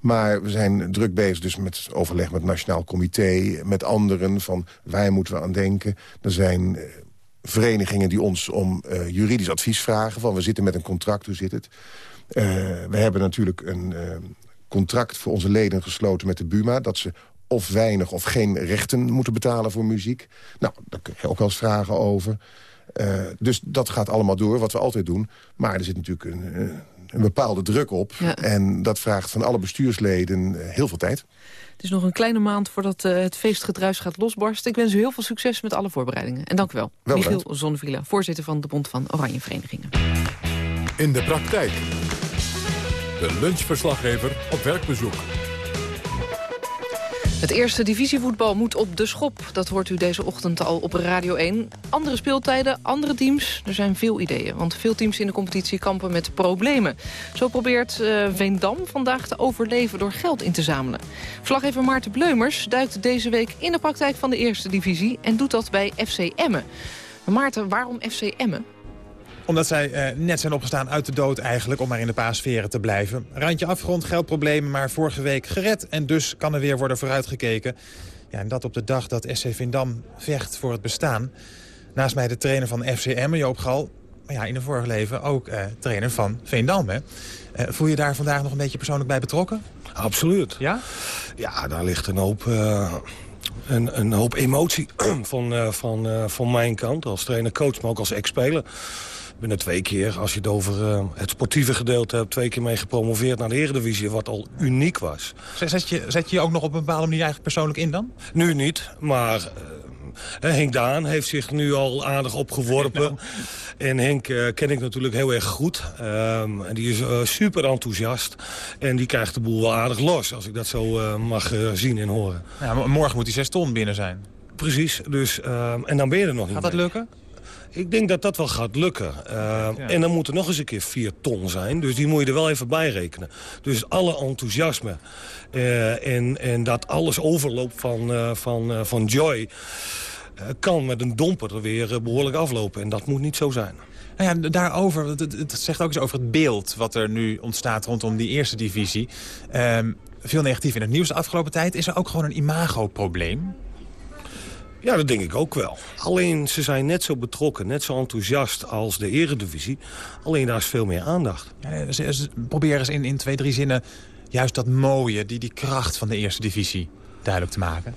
Maar we zijn druk bezig dus met overleg met het Nationaal Comité... met anderen van waar moeten we aan denken. Er zijn verenigingen die ons om uh, juridisch advies vragen. Van we zitten met een contract, hoe zit het? Uh, we hebben natuurlijk een uh, contract voor onze leden gesloten met de BUMA... dat ze of weinig of geen rechten moeten betalen voor muziek. Nou, daar kun je ook wel eens vragen over. dus dat gaat allemaal door, wat we altijd doen. Maar er zit natuurlijk een, een bepaalde druk op. Ja. En dat vraagt van alle bestuursleden heel veel tijd. Het is nog een kleine maand voordat uh, het feestgedruis gaat losbarsten. Ik wens u heel veel succes met alle voorbereidingen. En dank u wel. wel Michiel Zonnevilla, voorzitter van de Bond van Oranje Verenigingen. In de praktijk. De lunchverslaggever op werkbezoek. Het eerste divisievoetbal moet op de schop. Dat hoort u deze ochtend al op Radio 1. Andere speeltijden, andere teams. Er zijn veel ideeën, want veel teams in de competitie kampen met problemen. Zo probeert uh, Veendam vandaag te overleven door geld in te zamelen. Verslaggever Maarten Bleumers duikt deze week in de praktijk van de eerste divisie... en doet dat bij FC Emmen. Maar Maarten, waarom FC Emmen? Omdat zij uh, net zijn opgestaan uit de dood eigenlijk, om maar in de paasferen te blijven. Randje afgrond, geldproblemen, maar vorige week gered. En dus kan er weer worden vooruitgekeken. Ja, en dat op de dag dat SC Vindam vecht voor het bestaan. Naast mij de trainer van FCM, Joop Gal. Maar ja, in een vorige leven ook uh, trainer van Veendam. Hè? Uh, voel je daar vandaag nog een beetje persoonlijk bij betrokken? Absoluut. Ja? Ja, daar ligt een hoop... Een, een, hoop emotie van, uh, van, uh, van mijn kant als trainer-coach, maar ook als ex-speler. Er twee keer, als je het over uh, het sportieve gedeelte hebt... twee keer mee gepromoveerd naar de Eredivisie, wat al uniek was. Zet je, zet je je ook nog op een bepaalde manier eigenlijk persoonlijk in dan? Nu niet, maar Henk Daan heeft zich nu al aardig opgeworpen. En Henk uh, ken ik natuurlijk heel erg goed. Um, en die is uh, super enthousiast. En die krijgt de boel wel aardig los, als ik dat zo uh, mag zien en horen. Ja, morgen moet die 6 ton binnen zijn. Precies, dus, ehm, en dan ben je er nog niet Gaat dat mee. lukken? Ik denk dat dat wel gaat lukken. Uh, ja. En dan moet er nog eens een keer 4 ton zijn. Dus die moet je er wel even bij rekenen. Dus alle enthousiasme uh, en, en dat alles overloopt van, uh, van, van Joy... kan met een domper er weer behoorlijk aflopen. En dat moet niet zo zijn. Nou ja, daarover, het, het zegt ook eens over het beeld wat er nu ontstaat rondom die eerste divisie. Um, veel negatief in het nieuws de afgelopen tijd. Is er ook gewoon een imagoprobleem? Ja, dat denk ik ook wel. Alleen ze zijn net zo betrokken, net zo enthousiast als de eredivisie. Alleen daar is veel meer aandacht. Ja, ze- ze- probeer eens in, in twee, drie zinnen juist dat mooie, die, die kracht van de eerste divisie duidelijk te maken.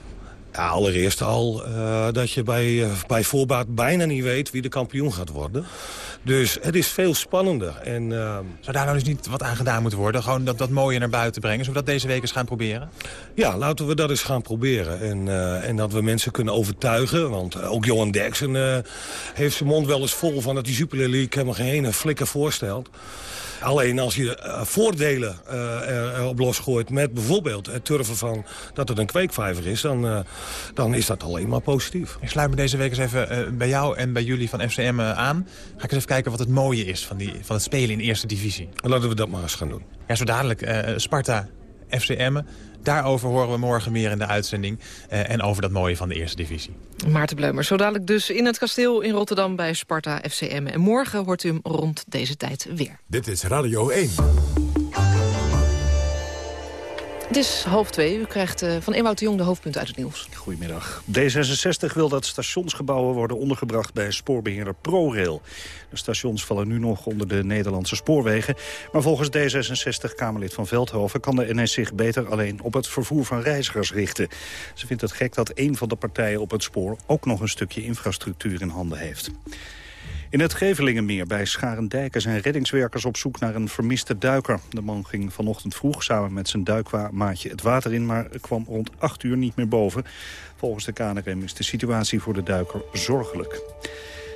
Ja, allereerst al eh, dat je bij, eh, bij voorbaat bijna niet weet wie de kampioen gaat worden. Dus het is veel spannender. En, eh, Zou daar nou dus niet wat aan gedaan moeten worden? Gewoon dat, dat mooie naar buiten brengen. Zullen we dat deze week eens gaan proberen? Ja, laten we dat eens gaan proberen. En, eh, en dat we mensen kunnen overtuigen. Want eh, ook Johan Derksen eh, heeft zijn mond wel eens vol van dat die Jupiler League helemaal geen ene flikker voorstelt. Alleen als je eh, voordelen eh, erop losgooit met bijvoorbeeld het turven van dat het een kweekvijver is, dan, eh, dan is dat alleen maar positief. Ik sluit me deze week eens even bij jou en bij jullie van FCM aan. Ga ik eens even kijken wat het mooie is van, die, van het spelen in de eerste divisie. Laten we dat maar eens gaan doen. Ja, zo dadelijk Sparta, FCM. Daarover horen we morgen meer in de uitzending. eh, en over dat mooie van de eerste divisie. Maarten Bleumer, zo dadelijk dus in het kasteel in Rotterdam bij Sparta FCM. En morgen hoort u hem rond deze tijd weer. Dit is Radio 1. Het is half twee. U krijgt eh, van Ewout de Jong de hoofdpunten uit het nieuws. Goedemiddag. D66 wil dat stationsgebouwen worden ondergebracht bij spoorbeheerder ProRail. De stations vallen nu nog onder de Nederlandse spoorwegen. Maar volgens D66-Kamerlid van Veldhoven kan de NS zich beter alleen op het vervoer van reizigers richten. Ze vindt het gek dat een van de partijen op het spoor ook nog een stukje infrastructuur in handen heeft. In het Gevelingenmeer bij Scharendijken zijn reddingswerkers op zoek naar een vermiste duiker. De man ging vanochtend vroeg samen met zijn duikmaatje het water in... maar kwam rond 8 uur niet meer boven. Volgens de KNRM is de situatie voor de duiker zorgelijk.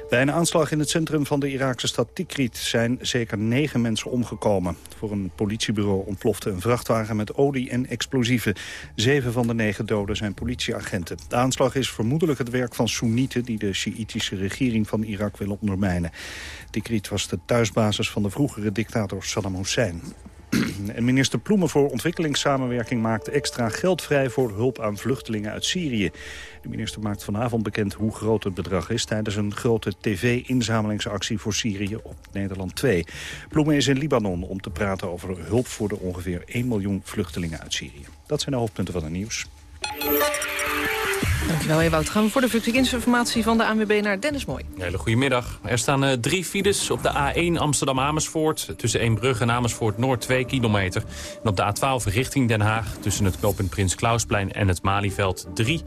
Bij een aanslag in het centrum van de Iraakse stad Tikrit zijn zeker negen mensen omgekomen. Voor een politiebureau ontplofte een vrachtwagen met olie en explosieven. Zeven van de negen doden zijn politieagenten. De aanslag is vermoedelijk het werk van Soenieten... die de Sjiïtische regering van Irak willen ondermijnen. Tikrit was de thuisbasis van de vroegere dictator Saddam Hussein. Minister Ploemen voor ontwikkelingssamenwerking maakt extra geld vrij voor hulp aan vluchtelingen uit Syrië. De minister maakt vanavond bekend hoe groot het bedrag is tijdens een grote tv-inzamelingsactie voor Syrië op Nederland 2. Ploemen is in Libanon om te praten over hulp voor de ongeveer 1 miljoen vluchtelingen uit Syrië. Dat zijn de hoofdpunten van het nieuws. Dankjewel Ewout. Gaan we voor de verkeersinformatie van de ANWB naar Dennis Mooi. Een hele goede middag. Er staan eh, drie files op de A1 Amsterdam-Amersfoort. Tussen Eembrug en Amersfoort-Noord 2 kilometer. En op de A12 richting Den Haag. Tussen het knooppunt Prins Klausplein en het Malieveld 3.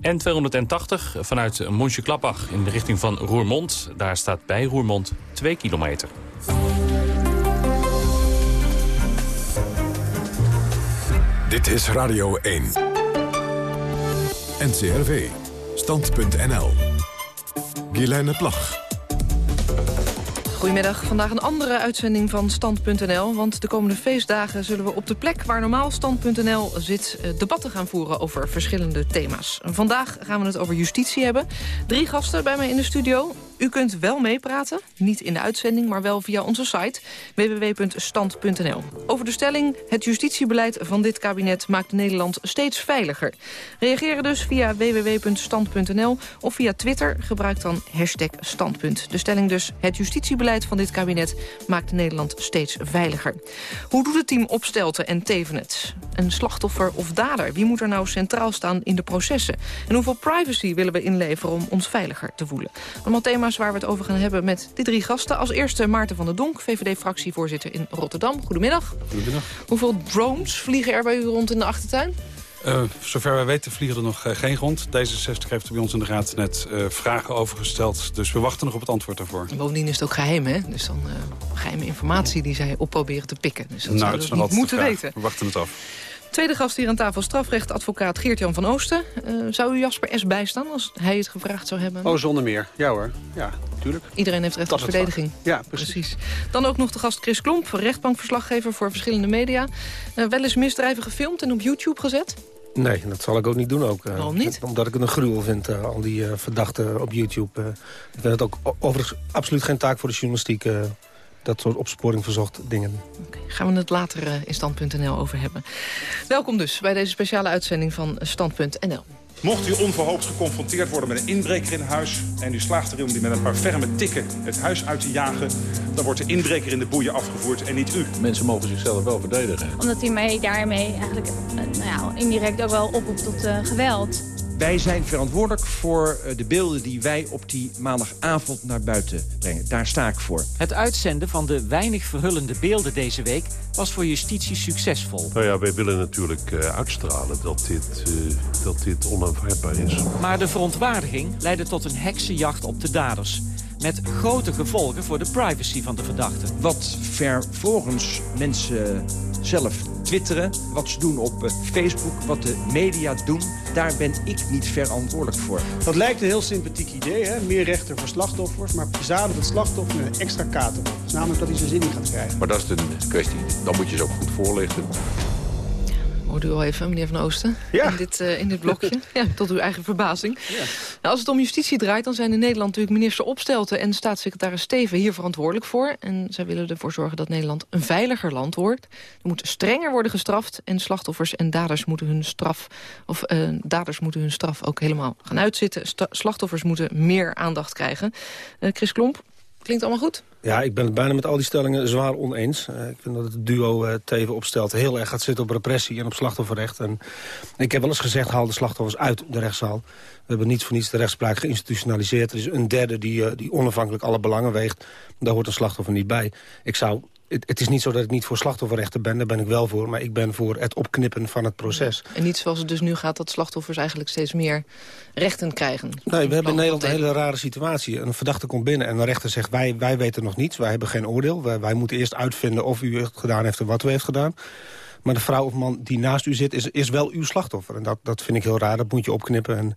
En 280 vanuit Monsje-Klappach in de richting van Roermond. Daar staat bij Roermond 2 kilometer. Dit is Radio 1. NCRV. Stand.nl. Guilaine Plag. Goedemiddag, vandaag een andere uitzending van Stand.nl. Want de komende feestdagen zullen we op de plek waar normaal Stand.nl zit... eh, debatten gaan voeren over verschillende thema's. Vandaag gaan we het over justitie hebben. Drie gasten bij mij in de studio. U kunt wel meepraten, niet in de uitzending, maar wel via onze site www.stand.nl. Over de stelling, het justitiebeleid van dit kabinet maakt Nederland steeds veiliger. Reageer dus via www.stand.nl of via Twitter, gebruik dan hashtag standpunt. De stelling dus, het justitiebeleid van dit kabinet maakt Nederland steeds veiliger. Hoe doet het team Opstelten en Tevenet? Een slachtoffer of dader, wie moet er nou centraal staan in de processen? En hoeveel privacy willen we inleveren om ons veiliger te voelen? Allemaal thema's waar we het over gaan hebben met die drie gasten. Als eerste Maarten van der Donk, VVD-fractievoorzitter in Rotterdam. Goedemiddag. Goedemiddag. Hoeveel drones vliegen er bij u rond in de achtertuin? Uh, zover wij weten vliegen er nog uh, geen rond. D66 heeft er bij ons in de raad net uh, vragen over gesteld. Dus we wachten nog op het antwoord daarvoor. Bovendien is het ook geheim, hè? Dus dan geheime informatie die zij op proberen te pikken. Dus dat nou, zouden we niet moeten weten. We wachten het af. Tweede gast hier aan tafel, strafrechtadvocaat Geert-Jan van Oosten. zou u Jasper S. bijstaan als hij het gevraagd zou hebben? Oh, zonder meer. Ja hoor. Ja, tuurlijk. Iedereen heeft recht op verdediging. Ja, precies. precies. Dan ook nog de gast Chris Klomp, rechtbankverslaggever voor verschillende media. wel eens misdrijven gefilmd en op YouTube gezet? Nee, dat zal ik ook niet doen. Ook, uh, Waarom niet? Omdat ik het een gruwel vind, uh, al die uh, verdachten op YouTube. ik vind het ook overigens absoluut geen taak voor de journalistiek... dat soort opsporing verzocht dingen. Okay, gaan we het later in Stand.nl over hebben. Welkom dus bij deze speciale uitzending van Stand.nl. Mocht u onverhoopt geconfronteerd worden met een inbreker in huis... en u slaagt erin om die met een paar ferme tikken het huis uit te jagen... dan wordt de inbreker in de boeien afgevoerd en niet u. Mensen mogen zichzelf wel verdedigen. Omdat hij mij daarmee eigenlijk nou ja, indirect ook wel oproept tot uh, geweld. Wij zijn verantwoordelijk voor eh, de beelden die wij op die maandagavond naar buiten brengen. Daar sta ik voor. Het uitzenden van de weinig verhullende beelden deze week was voor justitie succesvol. Nou ja, wij willen natuurlijk uh, uitstralen dat dit, uh, dat dit onaanvaardbaar is. Maar de verontwaardiging leidde tot een heksenjacht op de daders met grote gevolgen voor de privacy van de verdachte. Wat vervolgens mensen zelf twitteren, wat ze doen op eh, Facebook, wat de media doen... daar ben ik niet verantwoordelijk voor. Dat lijkt een heel sympathiek idee, hè? meer rechten voor slachtoffers... maar bezaden het slachtoffer met een extra kater. Dat is namelijk dat hij zijn zin niet gaat krijgen. Maar dat is een kwestie, dan moet je ze ook goed voorlichten. Hoort u al even, meneer Van Oosten, in, dit, uh, in dit blokje. ja, tot uw eigen verbazing. Ja. Nou, als het om justitie draait, dan zijn in Nederland natuurlijk minister Opstelten... en staatssecretaris Steven hier verantwoordelijk voor. En zij willen ervoor zorgen dat Nederland een veiliger land wordt. Er moet strenger worden gestraft en slachtoffers en daders moeten hun straf... of uh, daders moeten hun straf ook helemaal gaan uitzitten. Sta slachtoffers moeten meer aandacht krijgen. Uh, Chris Klomp, klinkt allemaal goed? Ja, ik ben het bijna met al die stellingen zwaar oneens. Uh, ik vind dat het duo uh, Teven opstelt heel erg gaat zitten op repressie en op slachtofferrecht. En ik heb wel eens gezegd, haal de slachtoffers uit de rechtszaal. We hebben niets voor niets de rechtspraak geïnstitutionaliseerd. Er is een derde die, uh, die onafhankelijk alle belangen weegt. Daar hoort een slachtoffer niet bij. Ik zou het, het, is niet zo dat ik niet voor slachtofferrechten ben, daar ben ik wel voor. Maar ik ben voor het opknippen van het proces. En niet zoals het dus nu gaat, dat slachtoffers eigenlijk steeds meer rechten krijgen. Nee, we hebben in Nederland een hele rare situatie. Een verdachte komt binnen en de rechter zegt, wij, wij weten nog niets. Wij hebben geen oordeel. Wij, wij moeten eerst uitvinden of u het gedaan heeft en wat u heeft gedaan. Maar de vrouw of man die naast u zit, is, is wel uw slachtoffer. En dat, dat vind ik heel raar, dat moet je opknippen. En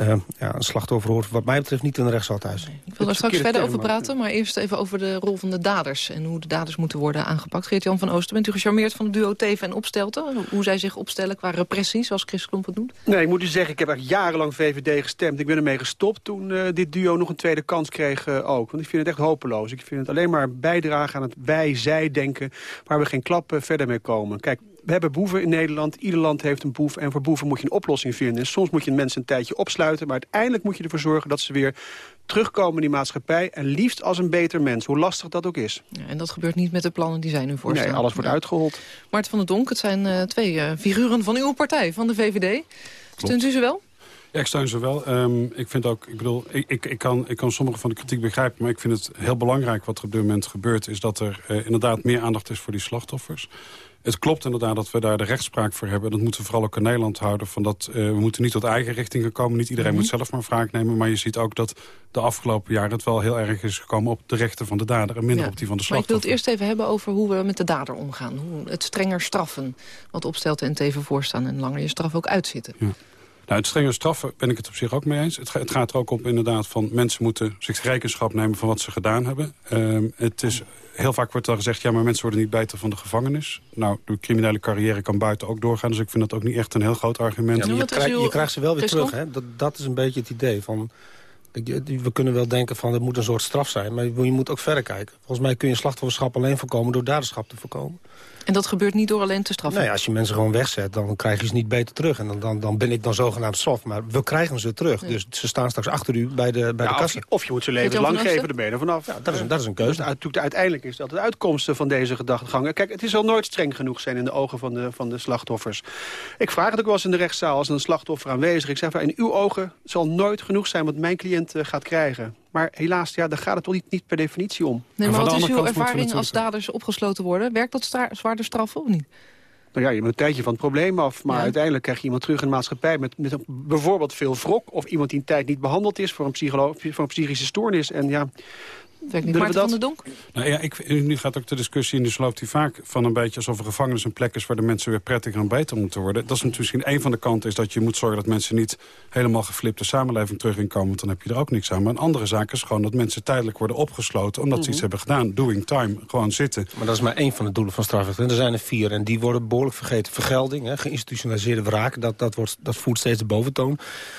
uh, ja, een slachtoffer hoort wat mij betreft niet in de rechtszaal thuis. Nee, ik wil daar straks verder over praten, maar eerst even over de rol van de daders... en hoe de daders moeten worden aangepakt. Geert-Jan van Oosten, bent u gecharmeerd van het duo Teven en Opstelten? Hoe zij zich opstellen qua repressie, zoals Chris Klomp het noemt? Nee, ik moet u zeggen, ik heb echt jarenlang VVD gestemd. Ik ben ermee gestopt toen uh, dit duo nog een tweede kans kreeg uh, ook. Want ik vind het echt hopeloos. Ik vind het alleen maar bijdragen aan het wij-zij-denken... waar we geen klap verder mee komen. Kijk, we hebben boeven in Nederland. Ieder land heeft een boef. En voor boeven moet je een oplossing vinden. En soms moet je mensen een tijdje opsluiten. Maar uiteindelijk moet je ervoor zorgen dat ze weer terugkomen in die maatschappij. En liefst als een beter mens. Hoe lastig dat ook is. Ja, en dat gebeurt niet met de plannen die zij nu voorstellen. Nee, alles wordt ja. uitgehold. Maarten van der Donk, het zijn uh, twee uh, figuren van uw partij, van de VVD. Steunt u ze wel? Ja, ik steun ze wel. Um, ik vind ook, ik bedoel, ik, ik, ik, kan, ik kan sommige van de kritiek begrijpen... maar ik vind het heel belangrijk wat er op dit moment gebeurt... is dat er uh, inderdaad meer aandacht is voor die slachtoffers. Het klopt inderdaad dat we daar de rechtspraak voor hebben. Dat moeten we vooral ook in Nederland houden. Van dat, uh, we moeten niet tot eigen richtingen komen. Niet iedereen mm -hmm. moet zelf maar wraak nemen. Maar je ziet ook dat de afgelopen jaren het wel heel erg is gekomen... op de rechten van de dader en minder ja. op die van de slachtoffer. Maar ik wil het eerst even hebben over hoe we met de dader omgaan. Hoe het strenger straffen. Wat opstelten en teven voorstaan. En langer je straf ook uitzitten. Ja. Nou, het strenge straffen ben ik het op zich ook mee eens. Het, het, gaat er ook om inderdaad van mensen moeten zich rekenschap nemen van wat ze gedaan hebben. Um, het is, heel vaak wordt dan gezegd, ja, maar mensen worden niet beter van de gevangenis. Nou, de criminele carrière kan buiten ook doorgaan, dus ik vind dat ook niet echt een heel groot argument. Ja, je, krijg, je, krijgt ze wel weer terug, hè? Dat, dat is een beetje het idee van... We kunnen wel denken van het moet een soort straf zijn, maar je moet ook verder kijken. Volgens mij kun je slachtofferschap alleen voorkomen door daderschap te voorkomen. En dat gebeurt niet door alleen te straffen? Nee, als je mensen gewoon wegzet, dan krijg je ze niet beter terug. En dan, dan, dan ben ik dan zogenaamd soft. Maar we krijgen ze terug. Ja. Dus ze staan straks achter u bij de, bij ja, de kassa. Of je, of je moet ze levenslang geven, daar ben je er vanaf. Ja, dat, is een, dat is een keuze. De, uiteindelijk is dat de uitkomsten van deze gedachtegangen. Kijk, het zal nooit streng genoeg zijn in de ogen van de, van de slachtoffers. Ik vraag het ook wel eens in de rechtszaal als een slachtoffer aanwezig. Ik zeg, in uw ogen zal nooit genoeg zijn wat mijn cliënt uh, gaat krijgen. Maar helaas, ja, daar gaat het toch niet, niet per definitie om. Nee, maar wat is uw ervaring als daders opgesloten worden? Werkt dat zwaarder straffen of niet? Nou ja, je moet een tijdje van het probleem af. Maar ja. uiteindelijk krijg je iemand terug in de maatschappij... met, met bijvoorbeeld veel wrok. Of iemand die een tijd niet behandeld is voor een, voor een psychische stoornis. En ja, Werkt niet Maarten van der Donk? Nou ja, ik, nu gaat ook de discussie in, dus loopt hij vaak van een beetje alsof een gevangenis een plek is waar de mensen weer prettiger en beter moeten worden. Dat is misschien een van de kanten is dat je moet zorgen dat mensen niet helemaal geflipte samenleving terug inkomen, want dan heb je er ook niks aan. Maar een andere zaak is gewoon dat mensen tijdelijk worden opgesloten omdat mm -hmm. ze iets hebben gedaan. Doing time, gewoon zitten. Maar dat is maar één van de doelen van strafrecht. En er zijn er vier en die worden behoorlijk vergeten. Vergelding, hè, geïnstitutionaliseerde wraak, dat, dat, wordt, dat voert steeds de boventoon.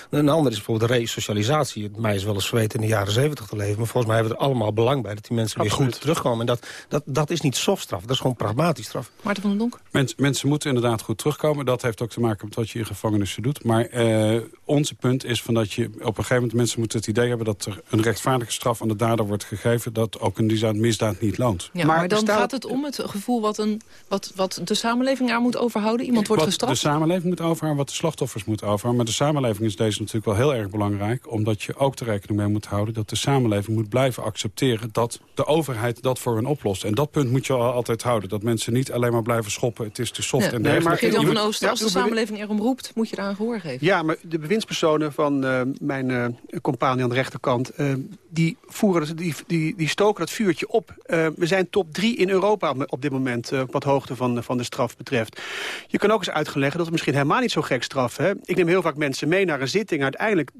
En een ander is bijvoorbeeld resocialisatie. Mij is wel eens verweten in de jaren zeventig te leven, maar volgens mij hebben we er allemaal belang bij dat die mensen weer goed terugkomen. En dat, dat, dat is niet softstraf, dat is gewoon pragmatisch straf. Maarten van den Donk? Mens, mensen moeten inderdaad goed terugkomen. Dat heeft ook te maken met wat je in gevangenissen doet. Maar uh, onze punt is van dat je op een gegeven moment... mensen moeten het idee hebben dat er een rechtvaardige straf aan de dader wordt gegeven... dat ook een misdaad niet loont. Ja, maar, dan gaat het om het gevoel wat, een, wat, wat de samenleving aan moet overhouden. Iemand wordt wat gestraft. de samenleving moet overhouden, wat de slachtoffers moeten overhouden. Maar de samenleving is deze natuurlijk wel heel erg belangrijk... omdat je ook de rekening mee moet houden dat de samenleving moet blijven accepteren... dat de overheid dat voor hen oplost. En dat punt moet je altijd houden. Dat mensen niet alleen maar blijven schoppen. Het is te soft en nee, maar Jan van Oosten, als de samenleving erom roept, moet je daar een gehoor geven. Ja, maar de bewindspersonen van uh, mijn uh, compagnie aan de rechterkant... Uh, die, voeren, die, die, die stoken dat vuurtje op. we zijn top drie in Europa op dit moment... wat hoogte van, van de straf betreft. Je kan ook eens uitleggen dat het misschien helemaal niet zo gek straf. Hè? Ik neem heel vaak mensen mee naar een zitting. Uiteindelijk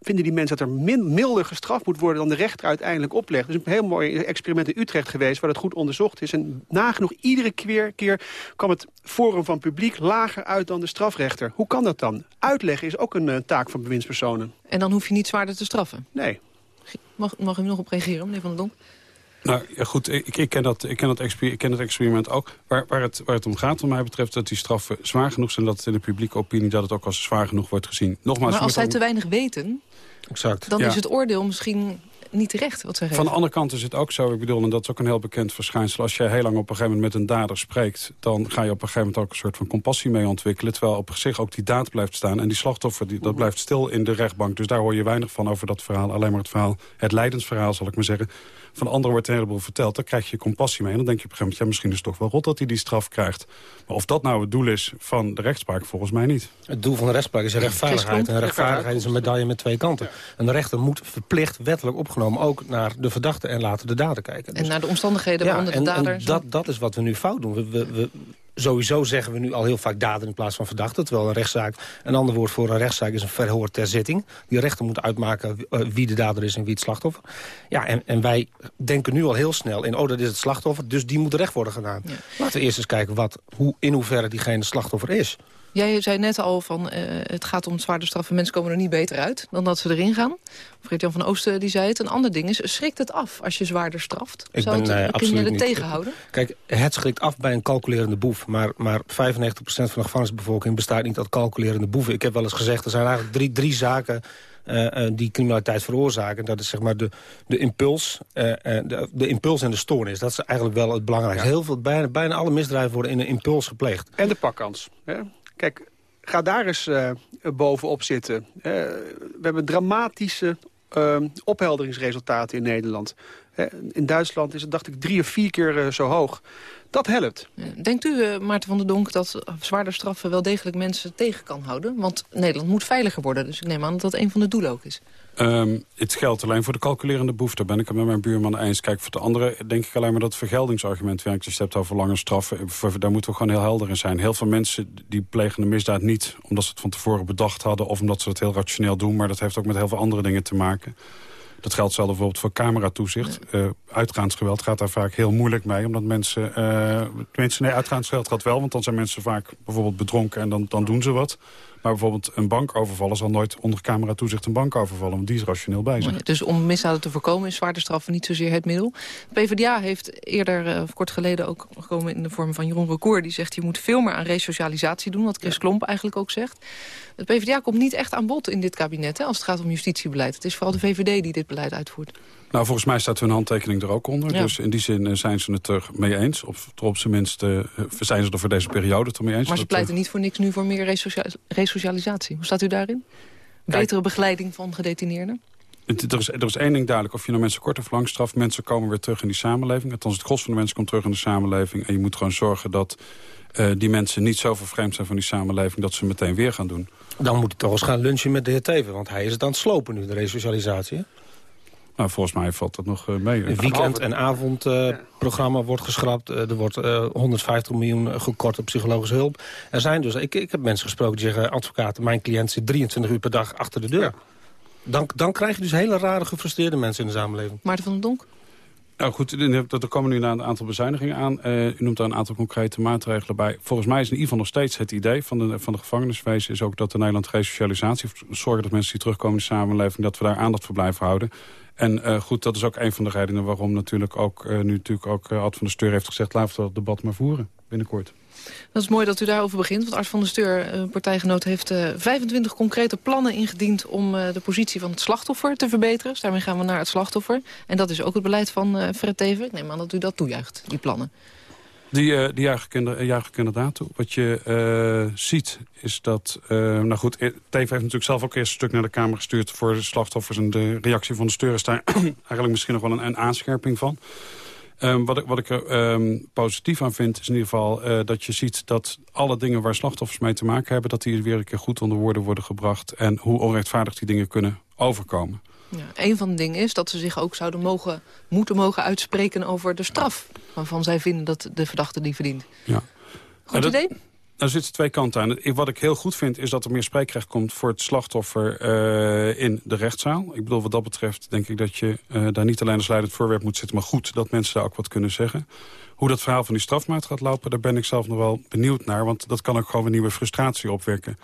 vinden die mensen dat er min, milder gestraft moet worden... dan de rechter uiteindelijk oplegt. Is een heel mooi experiment in Utrecht geweest... waar dat goed onderzocht is. En nagenoeg iedere keer, keer kwam het forum van publiek lager uit dan de strafrechter. Hoe kan dat dan? Uitleggen is ook een uh, taak van bewindspersonen. En dan hoef je niet zwaarder te straffen? Nee. Mag, mag u nog op reageren, meneer Van der Donk? Nou ja, goed, ik, ik, ken dat, ik, ken dat ik ken het experiment ook. Waar, waar, het, waar het om gaat, wat mij betreft, dat die straffen zwaar genoeg zijn... dat het in de publieke opinie dat het ook als zwaar genoeg wordt gezien. Nogmaals, maar als zij te weinig weten, exact. dan ja. is het oordeel misschien niet terecht wat zij Van de andere kant is het ook zo, ik bedoel, en dat is ook een heel bekend verschijnsel... als jij heel lang op een gegeven moment met een dader spreekt... dan ga je op een gegeven moment ook een soort van compassie mee ontwikkelen... terwijl op zich ook die daad blijft staan. En die slachtoffer, die, dat blijft stil in de rechtbank. Dus daar hoor je weinig van over dat verhaal. Alleen maar het verhaal, het lijdensverhaal, zal ik maar zeggen van anderen wordt een heleboel verteld. Daar krijg je compassie mee. En dan denk je op een gegeven moment, ja, misschien is het toch wel rot dat hij die straf krijgt. Maar of dat nou het doel is van de rechtspraak, volgens mij niet. Het doel van de rechtspraak is rechtvaardigheid. En rechtvaardigheid is een medaille met twee kanten. En de rechter moet verplicht, wettelijk opgenomen, ook naar de verdachte en later de dader kijken. Dus, en naar de omstandigheden ja, waaronder de dader... En dat, dat is wat we nu fout doen. We, we, we, sowieso zeggen we nu al heel vaak dader in plaats van verdachte. Terwijl een rechtszaak, een ander woord voor een rechtszaak is een verhoor ter zitting. Die rechter moet uitmaken wie de dader is en wie het slachtoffer. Ja, en, en wij denken nu al heel snel in, oh dat is het slachtoffer, dus die moet recht worden gedaan. Ja. Laten we eerst eens kijken wat, hoe, in hoeverre diegene slachtoffer is. Jij zei net al van uh, het gaat om zwaarder straffen. Mensen komen er niet beter uit dan dat ze erin gaan. Fred-Jan van Oosten die zei het. Een ander ding is, schrikt het af als je zwaarder straft? Ik Zou ben, het, nee, kun je absoluut het niet. tegenhouden? Kijk, het schrikt af bij een calculerende boef. Maar, maar 95% van de gevangenisbevolking bestaat niet uit calculerende boeven. Ik heb wel eens gezegd, er zijn eigenlijk drie, drie zaken... Uh, uh, die criminaliteit veroorzaken. Dat is zeg maar de, de, impuls, uh, de, de impuls en de stoornis. Dat is eigenlijk wel het belangrijkste. Ja. Heel veel, bijna, bijna alle misdrijven worden in een impuls gepleegd. En de pakkans. Hè? Kijk, ga daar eens uh, bovenop zitten. Uh, we hebben dramatische uh, ophelderingsresultaten in Nederland. in Duitsland is het, dacht ik, drie of vier keer zo hoog. Dat helpt. Denkt u, Maarten van der Donk, dat zwaarder straffen wel degelijk mensen tegen kan houden? Want Nederland moet veiliger worden, dus ik neem aan dat dat een van de doelen ook is. Um, het geldt alleen voor de calculerende boef. Daar ben ik het met mijn buurman eens. Kijk, voor de andere denk ik alleen maar dat het vergeldingsargument werkt. Dus je hebt over lange straffen. Daar moeten we gewoon heel helder in zijn. Heel veel mensen die plegen de misdaad niet omdat ze het van tevoren bedacht hadden... of omdat ze het heel rationeel doen. Maar dat heeft ook met heel veel andere dingen te maken. Dat geldt zelf bijvoorbeeld voor cameratoezicht. Uh, uitgaansgeweld gaat daar vaak heel moeilijk mee. Omdat mensen... Uh, tenminste, nee, uitgaansgeweld gaat wel. Want dan zijn mensen vaak bijvoorbeeld bedronken en dan, dan doen ze wat. Maar bijvoorbeeld een bankovervaller zal nooit onder cameratoezicht een bank overvallen. Want die is rationeel bij zich. Dus om misdaden te voorkomen is zwaarder straffen niet zozeer het middel. PvdA heeft eerder, uh, kort geleden ook gekomen in de vorm van Jeroen Recour. Die zegt je moet veel meer aan resocialisatie doen. Wat Chris Klomp eigenlijk ook zegt. Het PvdA komt niet echt aan bod in dit kabinet hè, als het gaat om justitiebeleid. Het is vooral de VVD die dit beleid uitvoert. Nou, volgens mij staat hun handtekening er ook onder. Ja. Dus in die zin uh, zijn ze het er mee eens. Of op zijn minst uh, zijn ze er voor deze periode toch mee eens. Maar ze pleiten niet voor niks nu voor meer resocia resocialisatie. Hoe staat u daarin? Betere Kijk, begeleiding van gedetineerden? Het, er, is, er is één ding duidelijk. Of je nou mensen kort of lang straft, mensen komen weer terug in die samenleving. Althans, het gros van de mensen komt terug in de samenleving. En je moet gewoon zorgen dat uh, die mensen niet zo vervreemd zijn van die samenleving... dat ze meteen weer gaan doen. Dan moet hij toch eens gaan lunchen met de heer Teven. Want hij is het aan het slopen nu, de resocialisatie. Nou, volgens mij valt dat nog uh, mee. Een weekend- en avondprogramma uh, ja. wordt geschrapt. Uh, er wordt 150 miljoen gekort op psychologische hulp. Er zijn dus, ik, ik heb mensen gesproken die zeggen... advocaten, mijn cliënt zit 23 uur per dag achter de deur. Ja. Dan, dan krijg je dus hele rare gefrustreerde mensen in de samenleving. Maarten van den Donk? Nou goed, er komen nu een aantal bezuinigingen aan. Uh, u noemt daar een aantal concrete maatregelen bij. Volgens mij is in ieder geval nog steeds het idee van de, van de gevangeniswezen... is ook dat de Nederland resocialisatie... zorgen dat mensen die terugkomen in de samenleving... dat we daar aandacht voor blijven houden. En uh, goed, dat is ook een van de redenen waarom natuurlijk ook... Uh, nu natuurlijk ook Ad van der Steur heeft gezegd... laten we dat debat maar voeren binnenkort. Dat is mooi dat u daarover begint. Want Art van der Steur, partijgenoot, heeft uh, 25 concrete plannen ingediend... om de positie van het slachtoffer te verbeteren. Dus daarmee gaan we naar het slachtoffer. En dat is ook het beleid van Fred Teven. Ik neem aan dat u dat toejuicht, die plannen. Die, uh, die inderdaad toe. Wat je uh, ziet is dat... Uh, nou goed, Teven heeft natuurlijk zelf ook eerst een stuk naar de Kamer gestuurd... voor de slachtoffers en de reactie van de Steur is daar eigenlijk misschien nog wel een, een aanscherping van. Um, wat ik, wat ik er um, positief aan vind is in ieder geval dat je ziet dat alle dingen waar slachtoffers mee te maken hebben... dat die weer een keer goed onder woorden worden gebracht... en hoe onrechtvaardig die dingen kunnen overkomen. Ja, een van de dingen is dat ze zich ook zouden mogen, moeten mogen uitspreken over de straf... waarvan zij vinden dat de verdachte die verdient. Ja. Goed idee? Er zitten twee kanten aan. Wat ik heel goed vind is dat er meer spreekrecht komt voor het slachtoffer uh, in de rechtszaal. Ik bedoel, wat dat betreft denk ik dat je uh, daar niet alleen als leidend voorwerp moet zitten... maar goed dat mensen daar ook wat kunnen zeggen. Hoe dat verhaal van die strafmaat gaat lopen, daar ben ik zelf nog wel benieuwd naar. Want dat kan ook gewoon een nieuwe frustratie opwekken.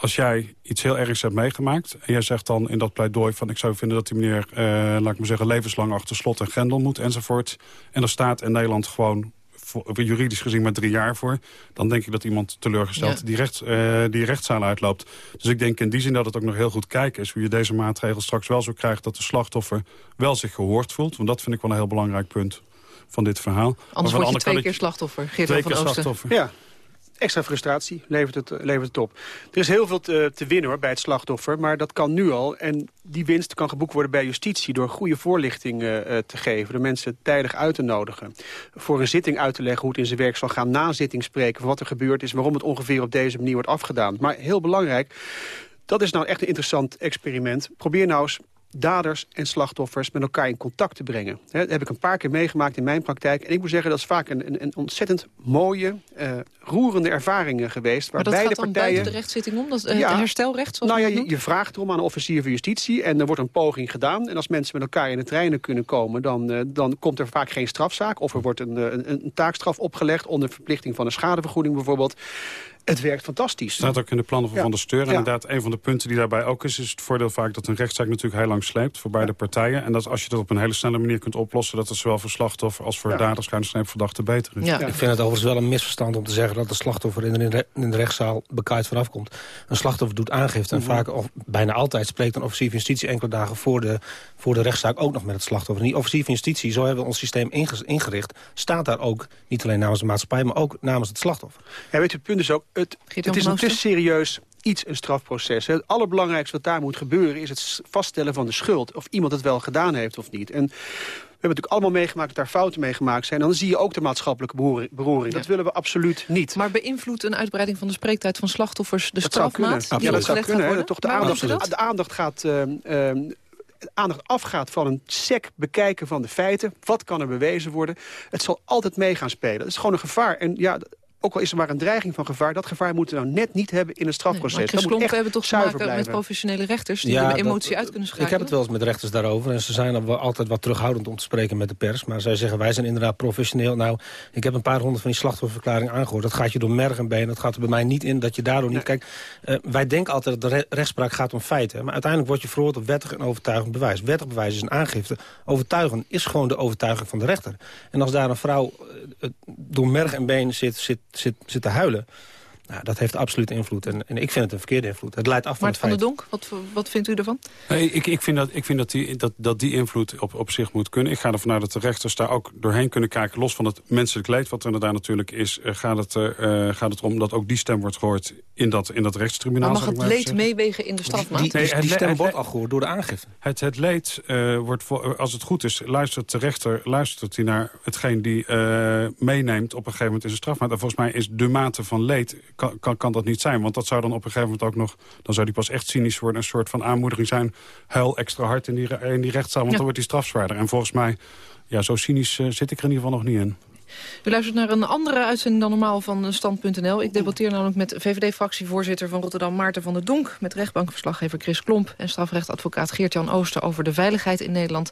Als jij iets heel ergs hebt meegemaakt en jij zegt dan in dat pleidooi van... ik zou vinden dat die meneer, uh, laat ik maar zeggen, levenslang achter slot en grendel moet enzovoort. En er staat in Nederland gewoon juridisch gezien maar drie jaar voor... dan denk ik dat iemand teleurgesteld ja. die, recht, uh, die rechtszaal uitloopt. Dus ik denk in die zin dat het ook nog heel goed kijken is... hoe je deze maatregel straks wel zo krijgt dat de slachtoffer wel zich gehoord voelt. Want dat vind ik wel een heel belangrijk punt van dit verhaal. Anders word je twee keer slachtoffer, Geert Twee van keer slachtoffer. Ja, extra frustratie levert het, levert het op. Er is heel veel te, winnen hoor, bij het slachtoffer, maar dat kan nu al. En die winst kan geboekt worden bij justitie... door goede voorlichting uh, te geven, de mensen tijdig uit te nodigen. Voor een zitting uit te leggen hoe het in zijn werk zal gaan. Na zitting spreken wat er gebeurd is... waarom het ongeveer op deze manier wordt afgedaan. Maar heel belangrijk, dat is nou echt een interessant experiment. Probeer nou eens daders en slachtoffers met elkaar in contact te brengen. dat heb ik een paar keer meegemaakt in mijn praktijk. En ik moet zeggen, dat is vaak een, een, een ontzettend mooie, uh, roerende ervaring geweest. Waar maar dat beide gaat dan partijen... buiten de rechtszitting om? Dat, uh, ja, herstelrecht? Zoals nou ja, je, je, vraagt erom aan een officier van justitie en er wordt een poging gedaan. En als mensen met elkaar in de treinen kunnen komen, dan, uh, dan komt er vaak geen strafzaak. Of er wordt een, een, een taakstraf opgelegd onder verplichting van een schadevergoeding bijvoorbeeld. Het werkt fantastisch. staat ook in de plannen van ja. Van der Steur. En ja. inderdaad, een van de punten die daarbij ook is... is het voordeel vaak dat een rechtszaak natuurlijk heel lang sleept... voor beide ja. partijen. En dat als je dat op een hele snelle manier kunt oplossen... dat het zowel voor slachtoffer als voor daders, verdachte beter is. Ja. Ik vind het overigens wel een misverstand om te zeggen... dat de slachtoffer in de, in de rechtszaal bekaaid vanaf komt. Een slachtoffer doet aangifte. En mm -hmm. vaak, of bijna altijd, spreekt een officier van justitie... enkele dagen voor de, voor de rechtszaak ook nog met het slachtoffer. En die officier van justitie, zo hebben we ons systeem ingericht... staat daar ook, niet alleen namens de maatschappij... maar ook namens het slachtoffer. Ja, weet je, het punt is ook... Het, het is een te serieus iets, een strafproces. Het allerbelangrijkste wat daar moet gebeuren... is het vaststellen van de schuld. Of iemand het wel gedaan heeft of niet. En we hebben natuurlijk allemaal meegemaakt dat daar fouten mee gemaakt zijn. En dan zie je ook de maatschappelijke beroering. Ja. Dat willen we absoluut niet. Maar beïnvloedt een uitbreiding van de spreektijd van slachtoffers de dat strafmaat? Zou ja, dat zou kunnen. Toch de, aandacht, de aandacht gaat... Uh, uh, aandacht afgaat van een sec bekijken van de feiten. Wat kan er bewezen worden? Het zal altijd mee gaan spelen. Dat is gewoon een gevaar. En ja, ook al is er maar een dreiging van gevaar... dat gevaar moeten we nou net niet hebben in het strafproces. Nee, maar Chris we hebben toch te maken blijven. met professionele rechters... die ja, emotie uit kunnen schrijven. Ik heb het wel eens met rechters daarover. En ze zijn er wel altijd wat terughoudend om te spreken met de pers. Maar zij zeggen, wij zijn inderdaad professioneel. Nou, ik heb een paar honderd van die slachtofferverklaringen aangehoord. Dat gaat je door merg en been. Dat gaat er bij mij niet in dat je daardoor niet... Nee. Kijk, uh, wij denken altijd dat de re rechtspraak gaat om feiten. Maar uiteindelijk word je veroordeeld op wettig en overtuigend bewijs. Wettig bewijs is een aangifte. Overtuigen is gewoon de overtuiging van de rechter. En als daar een vrouw uh, door merg en been zit, zit, zit, zit te huilen... Nou, dat heeft absoluut invloed. En, en, ik vind het een verkeerde invloed. Het leidt af van het van der Donk, wat, wat vindt u ervan? Nee, ik, ik vind, dat, ik vind dat, die, dat, dat die invloed op, op zich moet kunnen. Ik ga ervan uit dat de rechters daar ook doorheen kunnen kijken. Los van het menselijk leed wat er inderdaad natuurlijk is... Uh, gaat, het, uh, gaat het erom dat ook die stem wordt gehoord in dat, in dat rechtstribunaal. Maar mag het leed meewegen in de strafmaat? Die, die, die, die stem wordt al gehoord door de aangifte. Het, het leed uh, wordt, voor, als het goed is, luistert de rechter luistert hij naar hetgeen die meeneemt... op een gegeven moment in zijn strafmaat. En volgens mij is de mate van leed, kan, kan, kan dat niet zijn. Want dat zou dan op een gegeven moment ook nog... dan zou die pas echt cynisch worden. Een soort van aanmoediging zijn. Huil extra hard in die, in die rechtszaal, want ja. dan wordt die straf zwaarder. En volgens mij, ja, zo cynisch uh, zit ik er in ieder geval nog niet in. U luistert naar een andere uitzending dan normaal van Stand.nl. Ik debatteer namelijk met VVD-fractievoorzitter van Rotterdam Maarten van der Donk... met rechtbankverslaggever Chris Klomp en strafrechtadvocaat Geert-Jan Ooster... over de veiligheid in Nederland